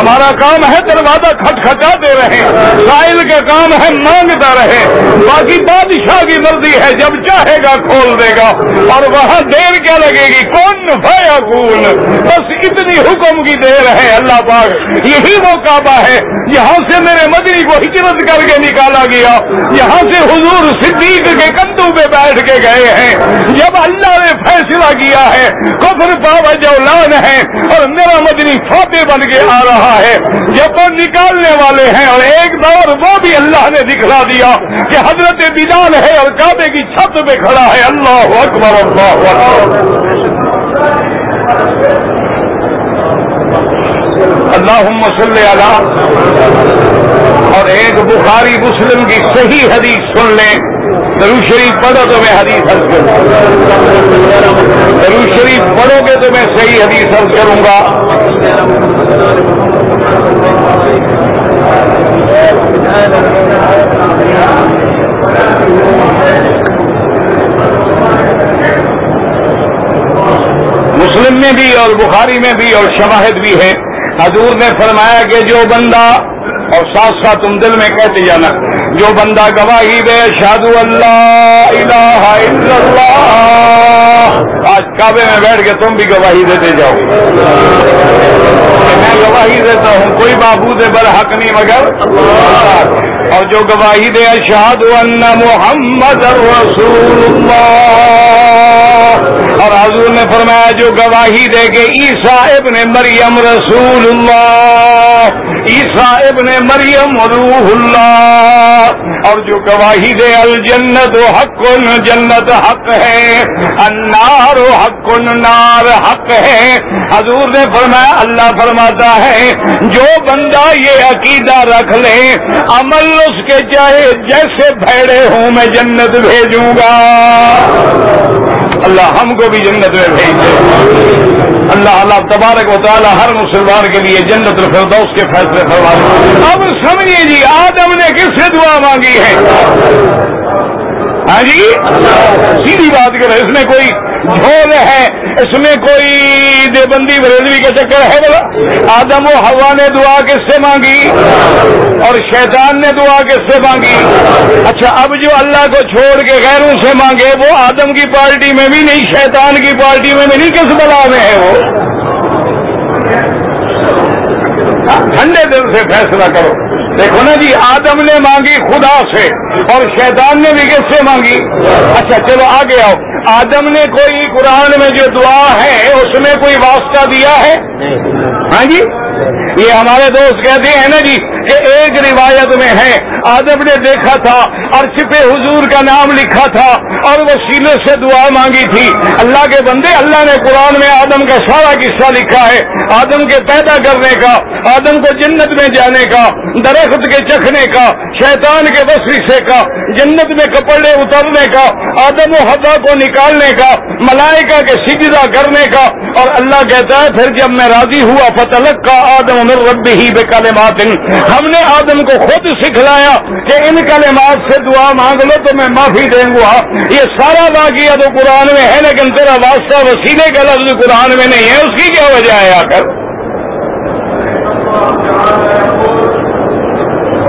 ہمارا کام ہے دروازہ کھٹکھٹاتے رہے۔ سائل کا کام ہے مانگتا رہے۔ باقی بادشاہ کی مرضی ہے، جب چاہے گا کھول دے گا۔ اور وہاں دیر کیا لگے گی؟ کون بھیا کون بس اتنی حکم کی دیر ہے اللہ پاک۔ یہی وہ کعبہ ہے یہاں سے میرے مدنی کو ہجرت کر کے نکالا گیا۔ یہاں سے حضور صدیق کے کندو پہ بیٹھ کے گئے ہیں۔ جب اللہ نے فیصلہ کیا ہے، کفر پاوا جولان ہے اور میرا مدنی فاتح بن کے آ رہا ہے۔ جب وہ نکالنے والے ہیں اور ایک دور وہ بھی اللہ نے دکھلا دیا کہ حضرت بلال ہے اور کعبے کی چھت پہ کھڑا ہے۔ اللہ اکبر اللہ اکبر۔ اللہ صلی اللہ اور ایک بخاری مسلم کی صحیح حدیث سن لیں۔ درو شریف پڑھو تو میں حدیث حل کروں۔ درو شریف پڑھو گے تو میں صحیح حدیث حل کروں گا۔ مسلم میں بھی اور بخاری میں بھی اور شواہد بھی ہے حضور نے فرمایا کہ جو بندہ اور ساتھ ساتھ تم دل میں کہتے جانا، جو بندہ گواہی دے شادو اللہ، الہ الا اللہ، آج کعبے میں بیٹھ کے تم بھی گواہی دیتے جاؤ۔ میں گواہی دیتا ہوں، کوئی بابود برحق نہیں، مگر اور جو گواہی دے اشہاد ان محمد رسول اللہ۔ اور حضور نے فرمایا، جو گواہی دے کے عیسا ابن مریم رسول اللہ عیسا ابن مریم روح اللہ۔ اور جو گواہی دے، الجنت و حق، جنت حق ہے، النار و حق، نار حق ہے۔ حضور نے فرمایا، اللہ فرماتا ہے، جو بندہ یہ عقیدہ رکھ لے، عمل اس کے چاہے جیسے بھیڑے ہوں، میں جنت بھیجوں گا۔ اللہ ہم کو بھی جنت میں بھیج دے۔ اللہ اللہ تبارک و تعالی ہر مسلمان کے لیے جنت الفردوس کے فیصلے فرما اب سمجھیے جی آدم نے کس سے دعا مانگی ہے؟ ہاں جی؟ سیدھی بات کرے اس میں کوئی جھول ہے۔ اس میں کوئی دیوبندی بریلوی کا چکر ہے بولا آدم و ہوا نے دعا کس سے مانگی؟ اور شیطان نے دعا کس سے مانگی؟ اچھا اب جو اللہ کو چھوڑ کے غیروں سے مانگے، وہ آدم کی پارٹی میں بھی نہیں، شیطان کی پارٹی میں بھی نہیں، کس بلا میں ہے وہ؟ ٹھنڈے دل سے فیصلہ کرو۔ دیکھو نا جی آدم نے مانگی خدا سے اور شیطان نے بھی کس سے مانگی؟ اچھا چلو آگے آؤ۔ آدم نے کوئی قرآن میں جو دعا ہے اس میں کوئی واسطہ دیا ہے؟ ہاں جی؟ یہ ہمارے دوست کہتے ہیں نا جی کہ ایک روایت میں ہے آدم نے دیکھا تھا اور چھپے حضور کا نام لکھا تھا اور وہ سے دعا مانگی تھی۔ اللہ کے بندے، اللہ نے قرآن میں آدم کا سارا قصہ لکھا ہے۔ آدم کے پیدا کرنے کا، آدم کو جنت میں جانے کا، درخت کے چکھنے کا، شیطان کے وسیسے کا، جنت میں کپڑے اترنے کا، آدم و حدا کو نکالنے کا، ملائکہ کے سجدہ کرنے کا۔ اور اللہ کہتا ہے، پھر جب میں راضی ہوا فتلق کا آدم من رب ہی بے کالمات ہم نے آدم کو خود سکھلایا کہ ان کلمات سے دعا مانگ لو تو میں معافی دیں گا۔ یہ سارا واقعہ تو قرآن میں ہے، لیکن تیرا واسطہ وسیلے کا لفظ قرآن میں نہیں ہے۔ اس کی کیا وجہ ہے آ کر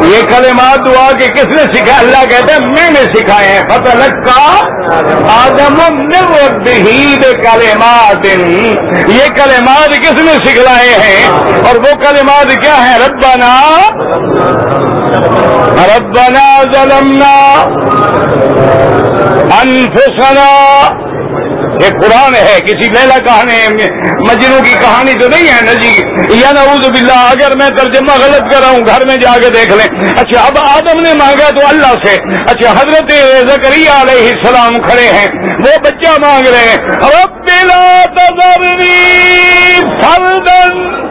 یہ کلمات دعا کے کس نے سکھا اللہ کہتے ہیں، میں نے سکھائے ہیں۔ فتح کا آدم ہید کلمات یہ کلمات کس نے سکھلائے ہیں؟ اور وہ کلمات کیا ہیں؟ ربنا ربنا ظلمنا انفسنا یہ قرآن ہے، کسی میلا کہانی مجنو کی کہانی تو نہیں ہے نا جی؟ یا نعوذ باللہ، اگر میں ترجمہ غلط کر رہا ہوں گھر میں جا کے دیکھ لیں۔ اچھا اب آدم نے مانگا تو اللہ سے۔ اچھا حضرت زکریہ علیہ السلام کھڑے ہیں۔ وہ بچہ مانگ رہے ہیں۔ رب لا تذرنی فردن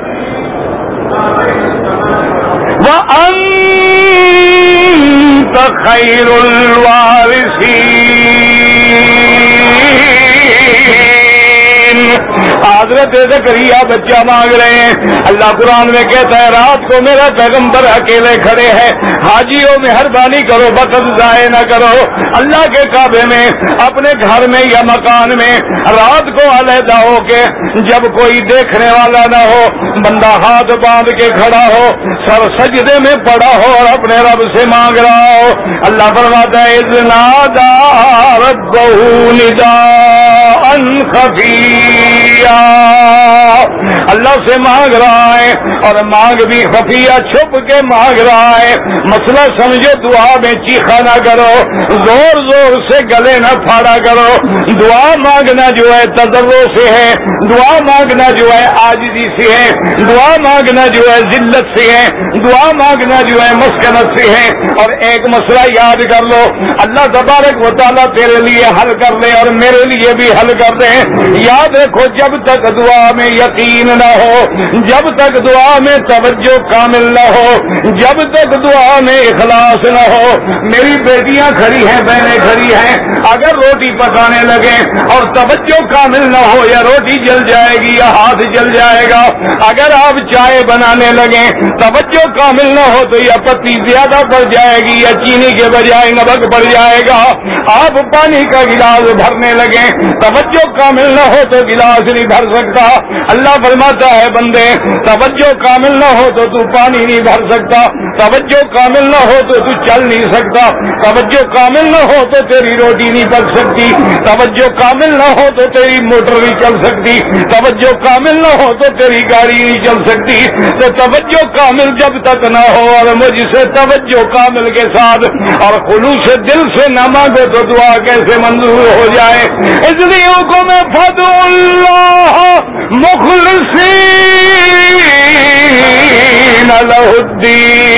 وانت خیر الوارثین۔ حضرت زکریہ بچہ مانگ رہے ہیں۔ اللہ قرآن میں کہتا ہے، رات کو میرا پیغمبر اکیلے کھڑے ہیں۔ حاجیوں مہربانی کرو وقت ضائع نہ کرو۔ اللہ کے کعبے میں، اپنے گھر میں یا مکان میں رات کو علیحدہ ہو کے جب کوئی دیکھنے والا نہ ہو، بندہ ہاتھ باندھ کے کھڑا ہو سر سجدے میں پڑا ہو اور اپنے رب سے مانگ رہا ہو۔ اللہ فرماتا ہے اتنا دار بہو ندا ان اللہ سے مانگ رہا ہے اور مانگ بھی خفیہ، چھپ کے مانگ رہا ہے۔ مسئلہ سمجھو، دعا میں چیخا نہ کرو، زور زور سے گلے نہ پھاڑا کرو۔ دعا مانگنا جو ہے تجربوں سے ہے، دعا مانگنا جو ہے آجدی سے ہے، دعا مانگنا جو ہے ذلت سے ہے۔ جی دعا مانگنا جو ہے مسکنت سے ہے۔ اور ایک مسئلہ یاد کر لو، اللہ تبارک و تعالیٰ تیرے لیے حل کر دے اور میرے لیے بھی حل کر دے۔ یاد رکھو، جب تک دعا میں یقین نہ ہو، جب تک دعا میں توجہ کامل نہ ہو، جب تک دعا میں اخلاص نہ ہو۔ میری بیٹیاں کھڑی ہیں، بہنیں کھڑی ہیں۔ اگر روٹی پکانے لگے اور توجہ کامل نہ ہو یا روٹی جل جائے گی یا ہاتھ جل جائے گا، اگر آپ چائے بنانے لگے، توجہ کامل نہ ہو تو یا پتی زیادہ پڑ جائے گی یا چینی کے بجائے نمک پڑ جائے گا۔ آپ پانی کا گلاس بھرنے لگے توجہ کامل نہ ہو تو گلاس نہیں بھر سکتا۔ اللہ فرماتا ہے، بندے، توجہ کامل نہ ہو تو تو پانی نہیں بھر سکتا۔ توجہ کامل نہ ہو تو تو چل نہیں سکتا۔ توجہ کامل نہ ہو تو تیری روٹی نہیں بچ سکتی۔ توجہ کامل نہ ہو تو تیری موٹر نہیں چل سکتی۔ توجہ کامل نہ ہو تو تیری گاڑی نہیں چل سکتی۔ تو توجہ کامل جب تک نہ ہو اور مجھ سے توجہ کامل کے ساتھ اور خلوص دل سے نہ مانگو تو دعا کیسے منظور ہو جائے؟ اس لیے حکم فد اللہ مخلصین۔ الدین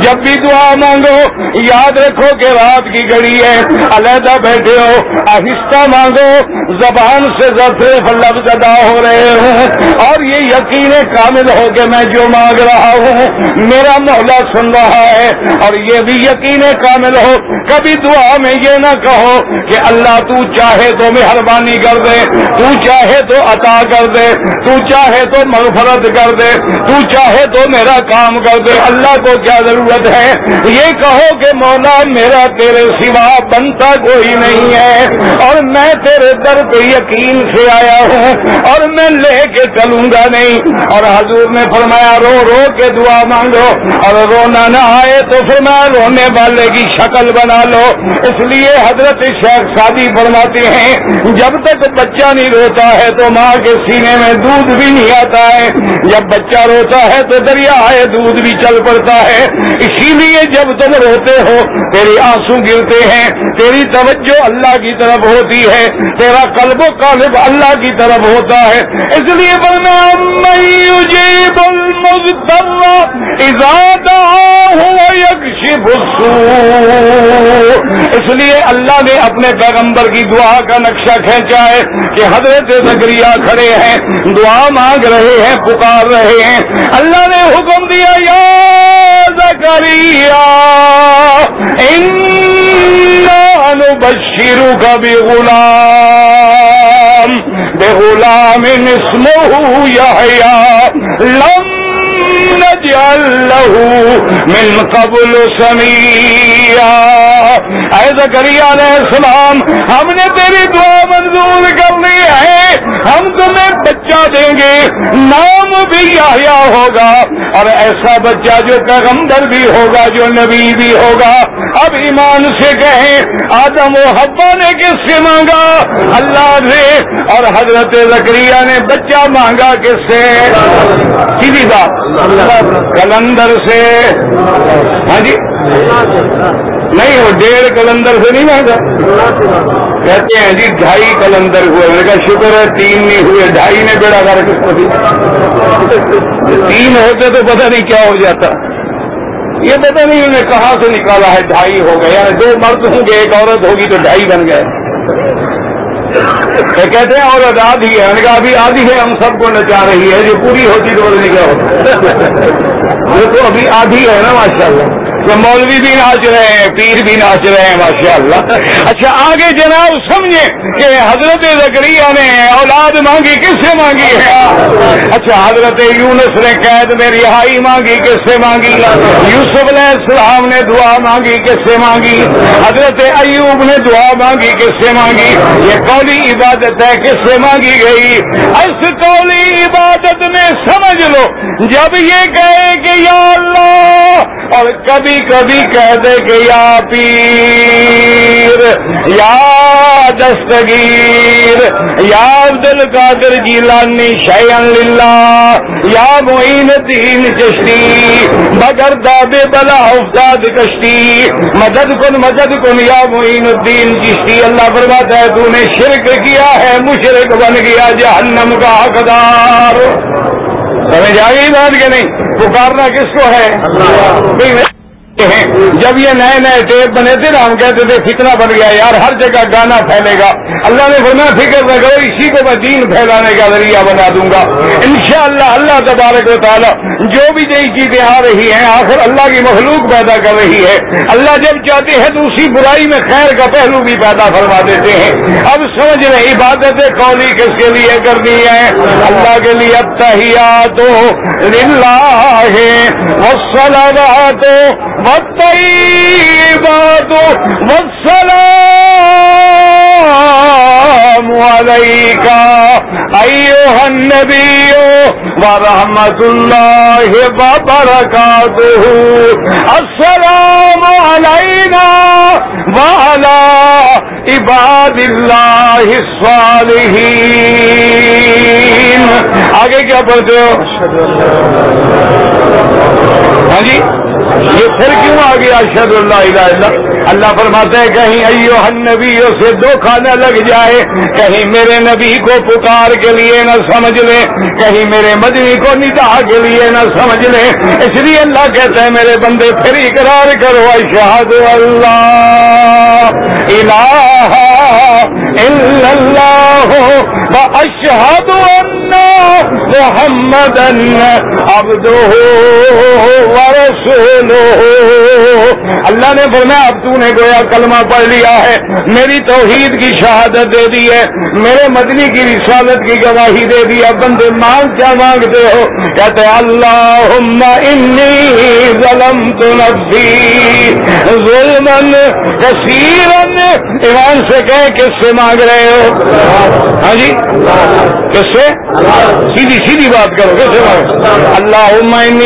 جب بھی دعا مانگو، یاد رکھو کہ رات کی گھڑی ہے۔ علیحدہ بیٹھے ہو، آہستہ مانگو۔ زبان سے لفظ ادا ہو رہے ہوں۔ اور یہ یقین کامل ہو کہ میں جو مانگ رہا ہوں، میرا مولا سن رہا ہے۔ اور یہ بھی یقین کامل ہو۔ کبھی دعا میں یہ نہ کہو کہ اللہ تو چاہے تو مہربانی کر دے، تو چاہے تو عطا کر دے، تو چاہے تو مغفرت کر دے، تو چاہے تو میرا کام کر دے۔ اللہ کو کیا ضرورت ہے؟ یہ کہو کہ مولا میرا تیرے سوا بنتا کوئی نہیں ہے۔ اور میں تیرے در پہ یقین سے آیا ہوں، اور میں لے کے چلوں گا نہیں۔ اور حضور نے فرمایا، رو رو کے دعا مانگو۔ اور رونا نہ آئے تو پھر میں رونے والے کی شکل بنا لو۔ اس لیے حضرت شیخ شادی فرماتے ہیں، جب تک بچہ نہیں روتا ہے تو ماں کے سینے میں دودھ بھی نہیں آتا ہے۔ جب بچہ روتا ہے تو دریا ہے دودھ بھی چل پڑتا ہے۔ اسی لیے جب تم روتے ہو تیری آنسو گرتے ہیں۔ تیری توجہ اللہ کی طرف ہوتی ہے۔ تیرا قلب و قالب اللہ کی طرف ہوتا ہے۔ اس لیے بولنا اس لیے اللہ نے اپنے پیغمبر کی دعا کا نقشہ کھینچا ہے کہ حضرت زکریہ کھڑے ہیں۔ دعا مانگ رہے ہیں، پکار رہے ہیں۔ اللہ نے حکم دیا، یا زکریہ بشیرو کا بھی غلام بے غلام اسمو یا لم نجعل له من قبل سمیا اے زکریا علیہ السلام، ہم نے تیری دعا منظور کر لی ہے، ہم تمہیں بچہ دیں گے، نام بھی یا ہوگا، اور ایسا بچہ جو پیغمبر بھی ہوگا، جو نبی بھی ہوگا۔ اب ایمان سے کہیں، آدم و حبا نے کس سے مانگا؟ اللہ سے اور حضرت زکریہ نے بچہ مانگا کس سے؟ سیدھی بات کلندر سے۔ ہاں جی؟ نہیں، وہ ڈیڑھ کلندر سے نہیں مانگا کہتے ہیں جی ڈھائی کلندر ہوئے۔ میں نے کہا، شکر ہے، تین نہیں ہوئے، ڈھائی نے بیڑا کر کس کو تین ہوتے تو پتہ نہیں کیا ہو جاتا۔ یہ پتہ نہیں انہیں کہاں سے نکالا ہے، ڈھائی ہو گئے یعنی دو مرد ہوں گے، ایک عورت ہوگی تو ڈھائی بن گئے۔ کہتے ہیں عورت آدھی ہے ان کا ابھی آدھی ہے، ہم سب کو نچا رہی ہے، جو پوری ہوتی تو نہیں کیا ہوتا؟ یہ تو ابھی آدھی ہے نا ماشاء اللہ مولوی بھی ناچ رہے ہیں، پیر بھی ناچ رہے ہیں ماشاء اللہ اچھا آگے جناب سمجھے کہ حضرت زکریہ نے اولاد مانگی، کس سے مانگی ہے؟ اچھا حضرت یونس نے قید میں رہائی مانگی، کس سے مانگی؟ یوسف علیہ السلام نے دعا مانگی، کس سے مانگی؟ حضرت ایوب نے دعا مانگی، کس سے مانگی؟ یہ قولی عبادت ہے، کس سے مانگی گئی؟ اس قولی عبادت میں سمجھ لو، جب یہ کہے کہ یا اللہ اور کبھی کبھی کہہ دے کہ یا پیر، یا دستگیر، یا عبد القادر جیلانی شیئن للہ، یا معین الدین چشتی بگر دابے بلا افزاد کشتی، مدد کن مدد کن یا معین الدین چشتی۔ اللہ فرماتا ہے، تو نے شرک کیا ہے، مشرک بن گیا جہنم کا حقدار۔ سمجھ آئی بات کہ نہیں؟ پکارنا کس کو ہے؟ جب یہ نئے نئے ٹیپ بنے تھے نا ہم کہتے تھے فتنہ بن گیا یار ہر جگہ گانا پھیلے گا۔ اللہ نے فرمایا فکر نہ کرو اسی کو میں دین پھیلانے کا ذریعہ بنا دوں گا۔ انشاءاللہ اللہ تبارک و تعالیٰ جو بھی نئی چیزیں آ رہی ہیں آخر اللہ کی مخلوق پیدا کر رہی ہے۔ اللہ جب چاہتے ہیں تو اسی برائی میں خیر کا پہلو بھی پیدا فرما دیتے ہیں۔ اب سمجھ رہے عبادت کولی کس کے لیے کرنی ہے؟ اللہ کے لیے اب تحیات تو والطيبات والسلام عليك أيها النبي اللہ وبرکاتہ السلام علینا وعلى عباد اللہ الصالحین آگے کیا پڑھتے ہو؟ ہاں جی۔ یہ پھر کیوں آ گیا؟ اشد اللہ الہ اللہ۔ اللہ فرماتے ہیں، کہیں ایو ہن نبیوں سے دو کھانا لگ جائے۔ کہیں میرے نبی کو پکار کے لیے نہ سمجھ لے۔ کہیں میرے مدنی کو ندا کے لیے نہ سمجھ لے۔ اس لیے اللہ کہتے ہیں، میرے بندے پھر اقرار کرو، اشہد اللہ۔ الہ الا اللہ اشہد محمد اللہ نے فرمایا، اب تو نے گویا کلمہ پڑھ لیا ہے۔ میری توحید کی شہادت دے دی ہے۔ میرے مدنی کی رسالت کی گواہی دے دی اب بندے مانگ کیا مانگتے ہو؟ کہتے اللہ انی ظلم تو نفسی۔ ظلم کثیرن ایمان سے کہے کس سے مانگ رہے ہو؟ ہاں جی کس سے؟ سیدھی سیدھی بات کرو کیسے اللہ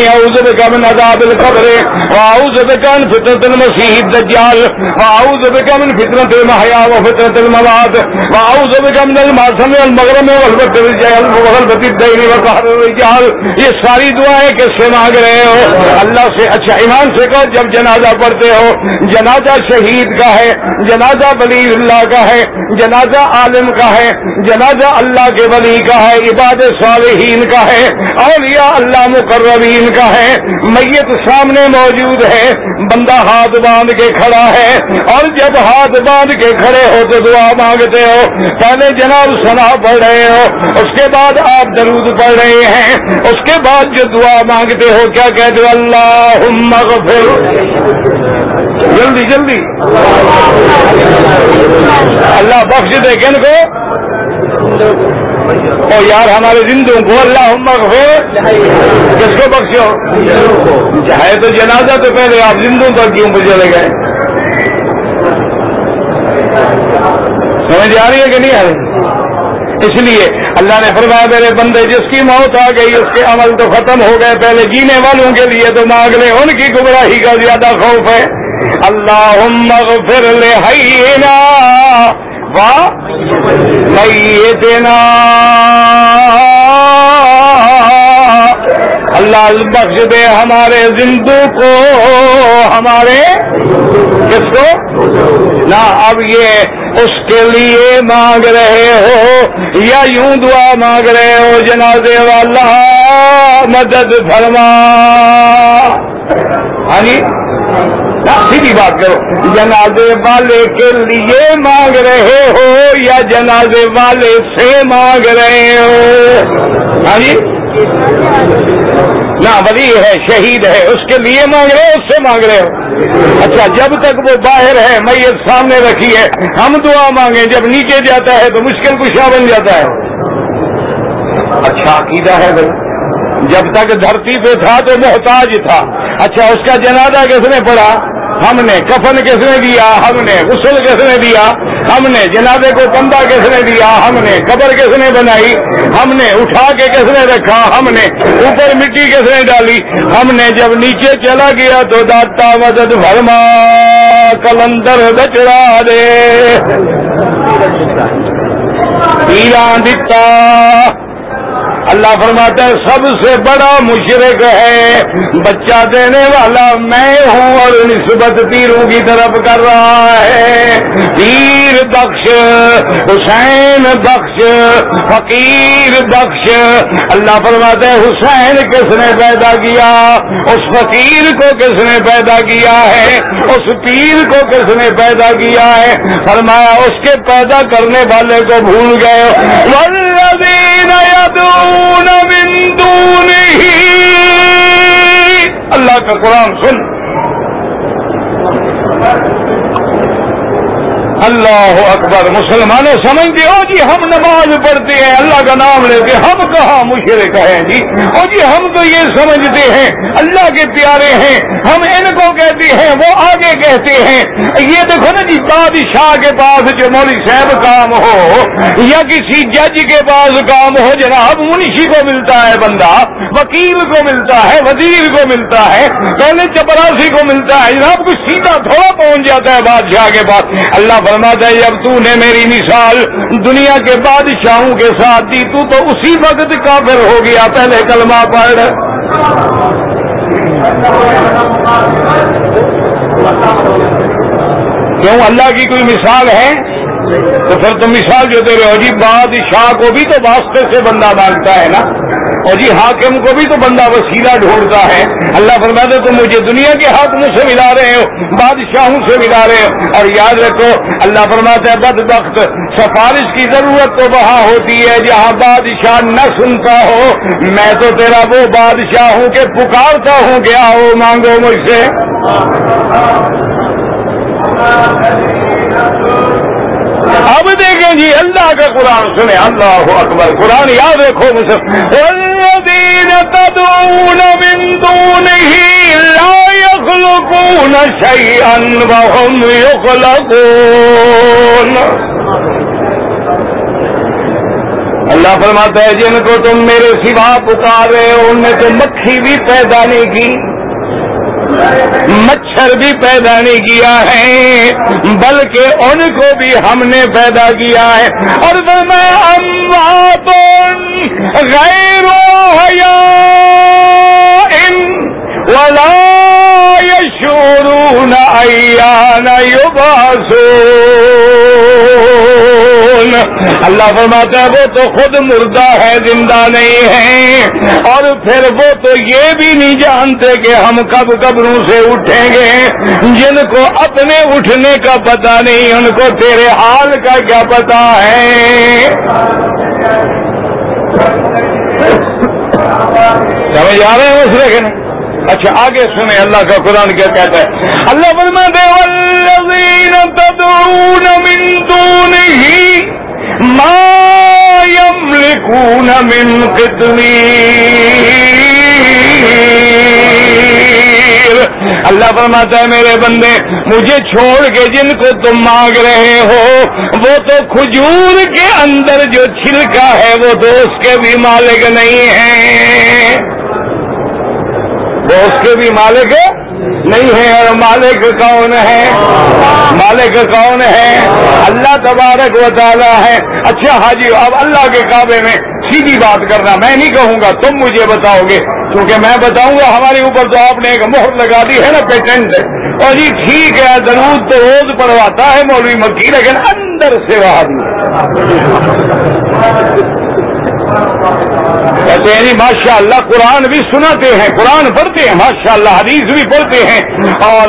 اعوذ بک من عذاب القبر، واعوذ بک من فتنة المسیح الدجال واعوذ بک من فتنة المحیا وفتنة الممات واعوذ بک من المعصم والمغرم والبت الرجال وغلبت الدین وقهر الرجال یہ ساری دعائیں کس سے مانگ رہے ہو؟ اللہ سے۔ اچھا ایمان سے کہو، جب جنازہ پڑھتے ہو، جنازہ شہید کا ہے، جنازہ ولی اللہ کا ہے، جنازہ عالم کا ہے، جنازہ اللہ کے ولی کا ہے عباد صالحین کا ہے، اولیاء اللہ مقربین کا ہے، میت سامنے موجود ہے، بندہ ہاتھ باندھ کے کھڑا ہے، اور جب ہاتھ باندھ کے کھڑے ہو تو دعا مانگتے ہو۔ پہلے جناب سنا پڑھ رہے ہو، اس کے بعد آپ درود پڑھ رہے ہیں۔ اس کے بعد جو دعا مانگتے ہو، کیا کہتے ہو؟ اللہ جلدی جلدی۔ اللہ بخش دے کن کو۔ او یار ہمارے زندوں کو اللہ مغفر کس کو بخشو؟ ہے تو جنازہ تو پہلے آپ زندوں پر کیوں پہ چلے گئے؟ سمجھ آ رہی ہے کہ نہیں آ رہی؟ اس لیے اللہ نے فرمایا، میرے بندے، جس کی موت آ گئی، اس کے عمل تو ختم ہو گئے۔ پہلے جینے والوں کے لیے تو مانگ لے، ان کی گمراہی کا زیادہ خوف ہے۔ اللہ مغفر لے دینا۔ اللہ بخش دے ہمارے زندو کو، ہمارے کس کو؟ نہ اب یہ اس کے لیے مانگ رہے ہو یا یوں دعا مانگ رہے ہو، جنازے والا مدد فرما۔ ہاں جی؟ سیدھی بات کرو۔ جنازے والے کے لیے مانگ رہے ہو یا جنازے والے سے مانگ رہے ہو؟ ہاں جی؟ نہ، ولی ہے، شہید ہے، اس کے لیے مانگ رہے ہو، اس سے مانگ رہے ہو۔ اچھا جب تک وہ باہر ہے، میت سامنے رکھی ہے، ہم دعا مانگیں، جب نیچے جاتا ہے تو مشکل کشا بن جاتا ہے۔ اچھا عقیدہ ہے بھائی۔ جب تک دھرتی پہ تھا تو محتاج تھا۔ اچھا اس کا جنازہ کس نے پڑا ہم نے کفن کس نے دیا؟ ہم نے غسل کس نے دیا؟ ہم نے جنازے کو کندھا کس نے دیا؟ ہم نے قبر کس نے بنائی؟ ہم نے اٹھا کے کس نے رکھا؟ ہم نے اوپر مٹی کس نے ڈالی؟ ہم نے جب نیچے چلا گیا تو داتا مدد بھرما کلندر بچڑا دے۔ پیران دتا۔ اللہ فرماتا ہے، سب سے بڑا مشرق ہے، بچہ دینے والا میں ہوں اور نسبت تیروں کی طرف کر رہا ہے۔ تیر بخش، حسین بخش، فقیر بخش۔ اللہ فرماتا ہے، حسین کس نے پیدا کیا؟ اس فقیر کو کس نے پیدا کیا ہے؟ اس پیر کو کس نے پیدا کیا ہے؟ فرمایا، اس کے پیدا کرنے والے کو بھول گئے۔ من دونه. اللہ کا قرآن سن. اللہ اکبر، مسلمانوں سمجھتے ہو جی ہم نماز پڑھتے ہیں، اللہ کا نام لیتے ہم کہاں مشرق ہیں جی؟ او جی ہم تو یہ سمجھتے ہیں، اللہ کے پیارے ہیں، ہم ان کو کہتے ہیں، وہ آگے کہتے ہیں۔ یہ دیکھو نا جی بادشاہ کے پاس جو مولوی صاحب کام ہو، یا کسی جج کے پاس کام ہو، جناب منشی کو ملتا ہے بندہ، وکیل کو ملتا ہے، وزیر کو ملتا ہے، پہلے چپراسی کو ملتا ہے، جناب کو سیدھا تھوڑا پہنچ جاتا ہے بادشاہ کے پاس۔ اللہ فرماتا ہے جب تو نے میری مثال دنیا کے بادشاہوں کے ساتھ دی، تو تو اسی وقت کافر ہو گیا، پہلے کلمہ پڑھ۔ کیوں اللہ کی کوئی مثال ہے؟ تو پھر تم مثال جو دے رہے ہو جی بادشاہ کو بھی تو واسطے سے بندہ مانگتا ہے نا۔ اور جی حاکم کو بھی تو بندہ وسیلہ ڈھونڈتا ہے۔ اللہ فرماتے تم مجھے دنیا کے حاکموں سے ملا رہے ہو، بادشاہوں سے ملا رہے ہو۔ اور یاد رکھو، اللہ فرماتے ہیں، بد وقت سفارش کی ضرورت تو وہاں ہوتی ہے، جہاں بادشاہ نہ سنتا ہو۔ میں تو تیرا وہ بادشاہ ہوں کہ پکارتا ہوں کیا ہو مانگو مجھ سے۔ اب دیکھیں جی اللہ کا قرآن سنے اللہ اکبر۔ قرآن یاد رکھو مجھے۔ تدعون من دونه لا يخلقون شيئا وهم يخلقون۔ اللہ فرماتا ہے، جن کو تم میرے سوا پکار رہے ہو ان نے تو مکھی بھی پیدا نہیں کی۔ مچھر بھی پیدا نہیں کیا ہے، بلکہ ان کو بھی ہم نے پیدا کیا ہے۔ اور میں اموات غیر حیا ان ولا يشعرون ايان يبعثون. اللہ فرماتا ہے، وہ تو خود مردہ ہے، زندہ نہیں ہے اور پھر وہ تو یہ بھی نہیں جانتے کہ ہم کب قبروں سے اٹھیں گے۔ جن کو اپنے اٹھنے کا پتا نہیں، ان کو تیرے حال کا کیا پتا ہے؟ سمجھ آ رہے ہیں اس لیکن اچھا آگے سنیں، اللہ کا قرآن کیا کہتا ہے؟ اللہ فرماتے والذین تدعون من دونه ما يملكون من اللہ فرماتا ہے، میرے بندے، مجھے چھوڑ کے جن کو تم مانگ رہے ہو، وہ تو کھجور کے اندر جو چھلکا ہے، وہ تو اس کے بھی مالک نہیں ہے وہ اس کے بھی مالک نہیں ہے اور مالک کون ہے مالک کون ہے اللہ تبارک و تعالی ہے۔ اچھا حاجی، اب اللہ کے کعبے میں سیدھی بات کرنا میں نہیں کہوں گا، تم مجھے بتاؤ گے۔ کیونکہ میں بتاؤں گا، ہمارے اوپر تو آپ نے ایک مہر لگا دی ہے نا پیٹنٹ۔ اور جی ٹھیک ہے ضرور تو روز پڑھواتا ہے مولوی مکی لیکن اندر سے وہ کہتے ہیں ماشاء اللہ قرآن بھی سناتے ہیں، قرآن پڑھتے ہیں ماشاء اللہ حدیث بھی پڑھتے ہیں۔ اور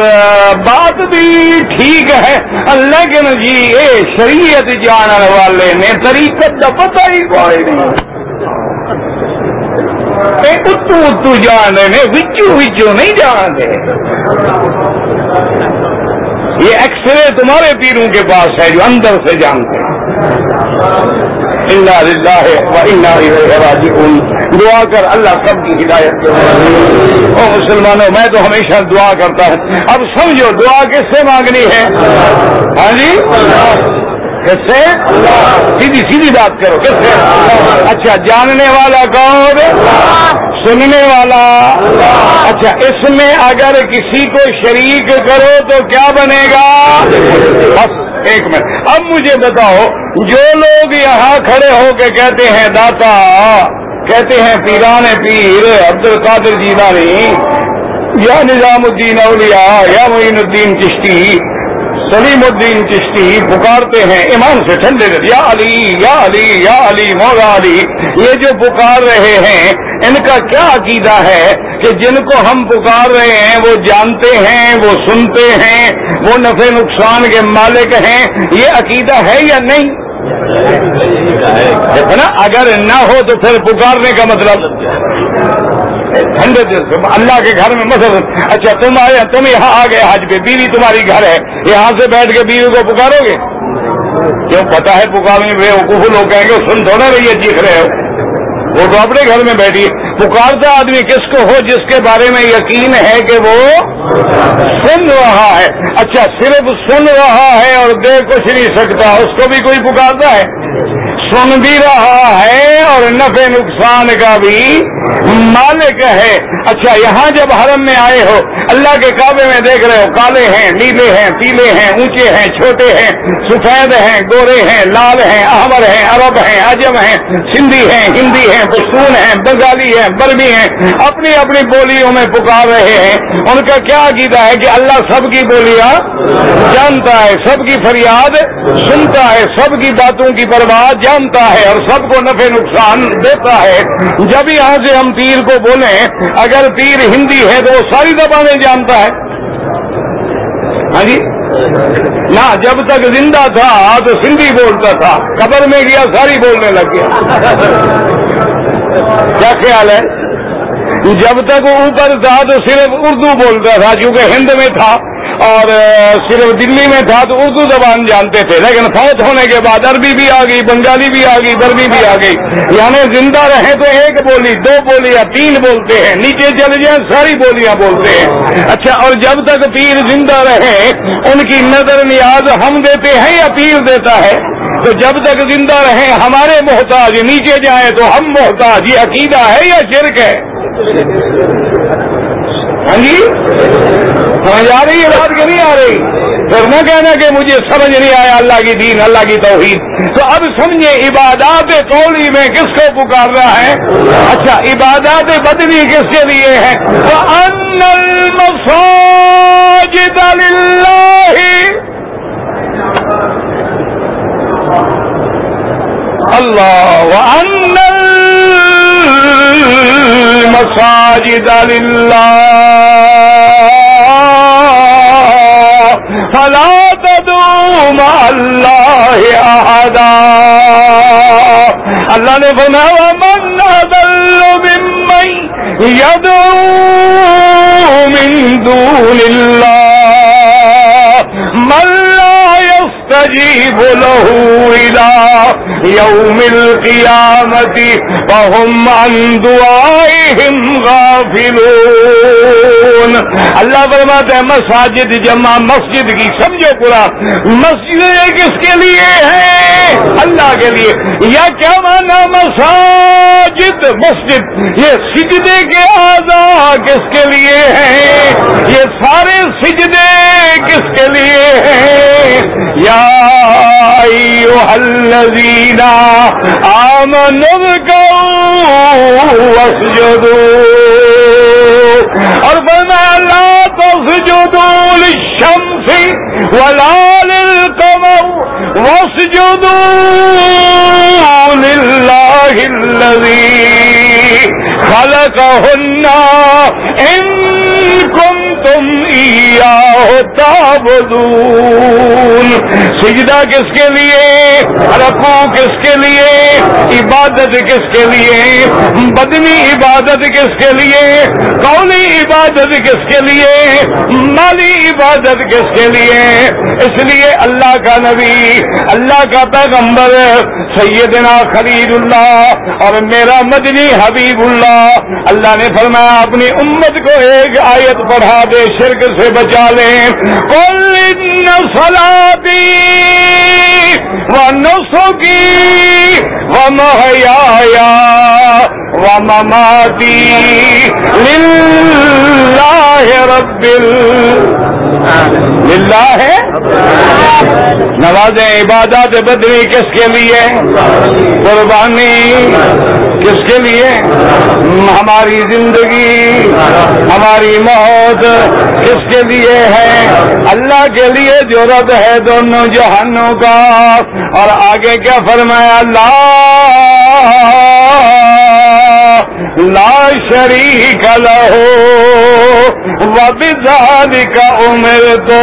بات بھی ٹھیک ہے لیکن جی یہ شریعت جاننے والے نے طریقت کا پتہ ہی کوئی نہیں۔ اتو اتو جانے نے، وچو وچو نہیں جانتے۔ یہ ایکس رے تمہارے پیروں کے پاس ہے جو اندر سے جانتے ہیں۔ دعا کر اللہ سب کی ہدایت او مسلمانوں، میں تو ہمیشہ دعا کرتا ہوں۔ اب سمجھو، دعا کس سے مانگنی ہے؟ ہاں جی؟ کس سے؟ سیدھی سیدھی بات کرو، کس سے؟ اچھا جاننے والا کون؟ سننے والا۔ اچھا اس میں اگر کسی کو شریک کرو تو کیا بنے گا؟ بس، ایک منٹ۔ اب مجھے بتاؤ جو لوگ یہاں کھڑے ہو کے کہتے ہیں داتا، کہتے ہیں پیران پیر عبد القادر جیلانی، یا نظام الدین اولیاء، یا معین الدین چشتی، سلیم الدین چشتی پکارتے ہیں ایمان سے ٹھنڈے یا علی یا علی یا علی، مولا علی، یہ جو پکار رہے ہیں، ان کا کیا عقیدہ ہے کہ جن کو ہم پکار رہے ہیں، وہ جانتے ہیں، وہ سنتے ہیں، وہ نفع نقصان کے مالک ہیں، یہ عقیدہ ہے یا نہیں؟ نا، اگر نہ ہو تو پھر پکارنے کا مطلب۔ ٹھنڈے دل سے اللہ کے گھر میں مسل اچھا تم آئے تم یہاں آ گئے، حج پہ، بیوی تمہاری گھر ہے، یہاں سے بیٹھ کے بیوی کو پکارو گے؟ کیوں؟ پتا ہے پکارنے بے وقوف لوگ کہیں گے، سن تھوڑا رہی ہے، چیخ رہے ہو۔ وہ تو اپنے گھر میں بیٹھی پکارتا آدمی کس کو ہو جس کے بارے میں یقین ہے کہ وہ سن رہا ہے؟ اچھا صرف سن رہا ہے اور دے کچھ نہیں سکتا، اس کو بھی کوئی پکارتا ہے؟ سن بھی رہا ہے اور نفع نقصان کا بھی مالک ہے۔ اچھا یہاں جب حرم میں آئے ہو اللہ کے کعبے میں دیکھ رہے ہو، کالے ہیں، نیلے ہیں، پیلے ہیں، اونچے ہیں، چھوٹے ہیں، سفید ہیں، گورے ہیں، لال ہیں، احمر ہیں، عرب ہیں، عجم ہیں، سندھی ہیں، ہندی ہیں، پشتون ہیں، بنگالی ہیں، برمی ہیں، اپنی اپنی بولیوں میں پکار رہے ہیں۔ ان کا کیا عقیدہ ہے کہ اللہ سب کی بولیاں جانتا ہے، سب کی فریاد سنتا ہے، سب کی باتوں کی برباد جانتا ہے اور سب کو نفع نقصان دیتا ہے۔ جب یہاں سے ہم تیر کو بولیں، اگر تیر ہندی ہے تو وہ ساری زبانیں جانتا ہے؟ ہاں جی؟ نہ، جب تک زندہ تھا، تو سندھی بولتا تھا۔ قبر میں گیا، ساری بولنے لگ گیا۔ کیا خیال ہے؟ جب تک وہ اوپر تھا، تو صرف اردو بولتا تھا کیونکہ ہند میں تھا۔ اور صرف دلی میں تھا تو اردو زبان جانتے تھے، لیکن فوت ہونے کے بعد عربی بھی آ گئی، بنگالی بھی آ گئی برمی بھی آ گئی۔ یعنی زندہ رہے تو ایک بولی، دو بولی یا تین بولتے ہیں، نیچے چل جائیں ساری بولیاں بولتے ہیں۔ اچھا اور جب تک پیر زندہ رہے، ان کی نظر نیاز ہم دیتے ہیں یا پیر دیتا ہے؟ تو جب تک زندہ رہیں، ہمارے محتاج نیچے جائیں تو ہم محتاج، یہ عقیدہ ہے یا شرک ہے؟ ہاں جی؟ سمجھ آ رہی ہے، بات کہ نہیں آ رہی۔ پھر نہ کہنا کہ مجھے سمجھ نہیں آیا، اللہ کی دین، اللہ کی توحید۔ تو اب سمجھے عبادات قولی میں کس کو پکار رہا ہے؟ اچھا عبادات بدنی کس کے لیے ہے تو ان المساجد للہ اللہ وان المساجد لله. فلا تدعوا مع الله أحدا. اللہ نے فرمایا من أضل ممن يدعو من دون الله. من لا يستجيب له إلى يوم القيامة وهم عن دعائهم غافلون۔ اللہ فرماتا ہے مساجد جمع، مسجد کی، سمجھو پورا، مسجد کس کے لیے ہے؟ اللہ کے لیے۔ یا کیا مانا مساجد، مسجد، یہ سجدے کے آزاد کس کے لیے ہیں؟ یہ سارے سجدے کس کے لیے ہیں؟ یا الذین آمنوا واسجدوا. اور بنا لا تسجدوا للشمس ولا للقمر، واسجدوا لله الذي خلقهن إن كنتم إياه تعبدون۔ سجدہ کس کے لیے؟ رکو کس کے لیے؟ عبادت کس کے لیے؟ بدنی عبادت کس کے لیے؟ قولی عبادت کس کے لیے؟ مالی عبادت کس کے لیے؟ اس لیے اللہ کا نبی، اللہ کا پیغمبر، سیدنا خلید اللہ اور میرا مدنی حبیب اللہ۔ اللہ نے فرمایا، اپنی امت کو ایک آیت پڑھا دے۔ شرک سے بچا لیں۔ کل سلادی و نسخی و محیا و مماتی رب للہ ہے نواز عبادت بدنی کس کے لیے؟ قربانی کس کے لیے؟ ہماری زندگی، ہماری موت کس کے لیے ہے؟ اللہ کے لیے جو رب ہے دونوں جہانوں کا۔ اور آگے کیا فرمایا؟ لا لا شریک لہو کا عمر تو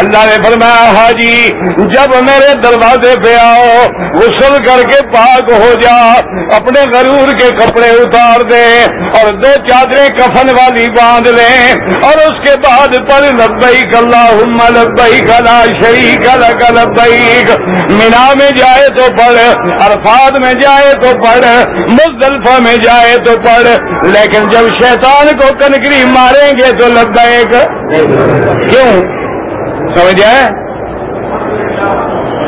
اللہ نے فرمایا حاجی جب میرے دروازے پہ آؤ، غسل کر کے پاک ہو جا، اپنے غرور کے کپڑے اتار دے اور دو چادریں کفن والی باندھ لیں اور اس کے بعد پر لبیک، اللہم لبیک، لا شریک لک لبیک۔ مینا میں جائے تو پڑھ، عرفات میں جائے تو پڑھ، مزدلفہ میں جائے تو پڑ لیکن جب شیطان کو کنکری ماریں گے تو لبیک۔ کیوں؟ سمجھ آئے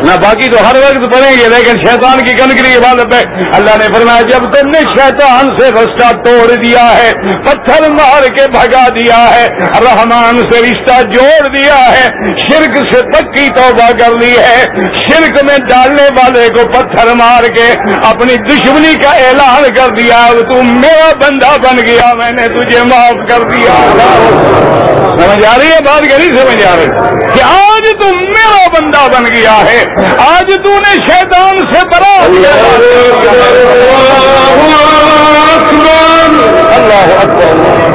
نہ باقی تو ہر وقت پڑھیں گے، لیکن شیطان کی کنکری عبادت ہے۔ اللہ نے فرمایا، جب تم نے شیطان سے رستہ توڑ دیا ہے، پتھر مار کے بھگا دیا ہے، رحمان سے رشتہ جوڑ دیا ہے، شرک سے پکی توبہ کر لی ہے، شرک میں ڈالنے والے کو پتھر مار کے اپنی دشمنی کا اعلان کر دیا اب تم میرا بندہ بن گیا، میں نے تجھے معاف کر دیا۔ سمجھ آ رہی ہے بات کہ نہیں سمجھ آ رہی کہ آج تم میرا بندہ بن گیا ہے۔ آج تو نے شیطان سے برا اللہ اکبر۔ اللہ اکبر۔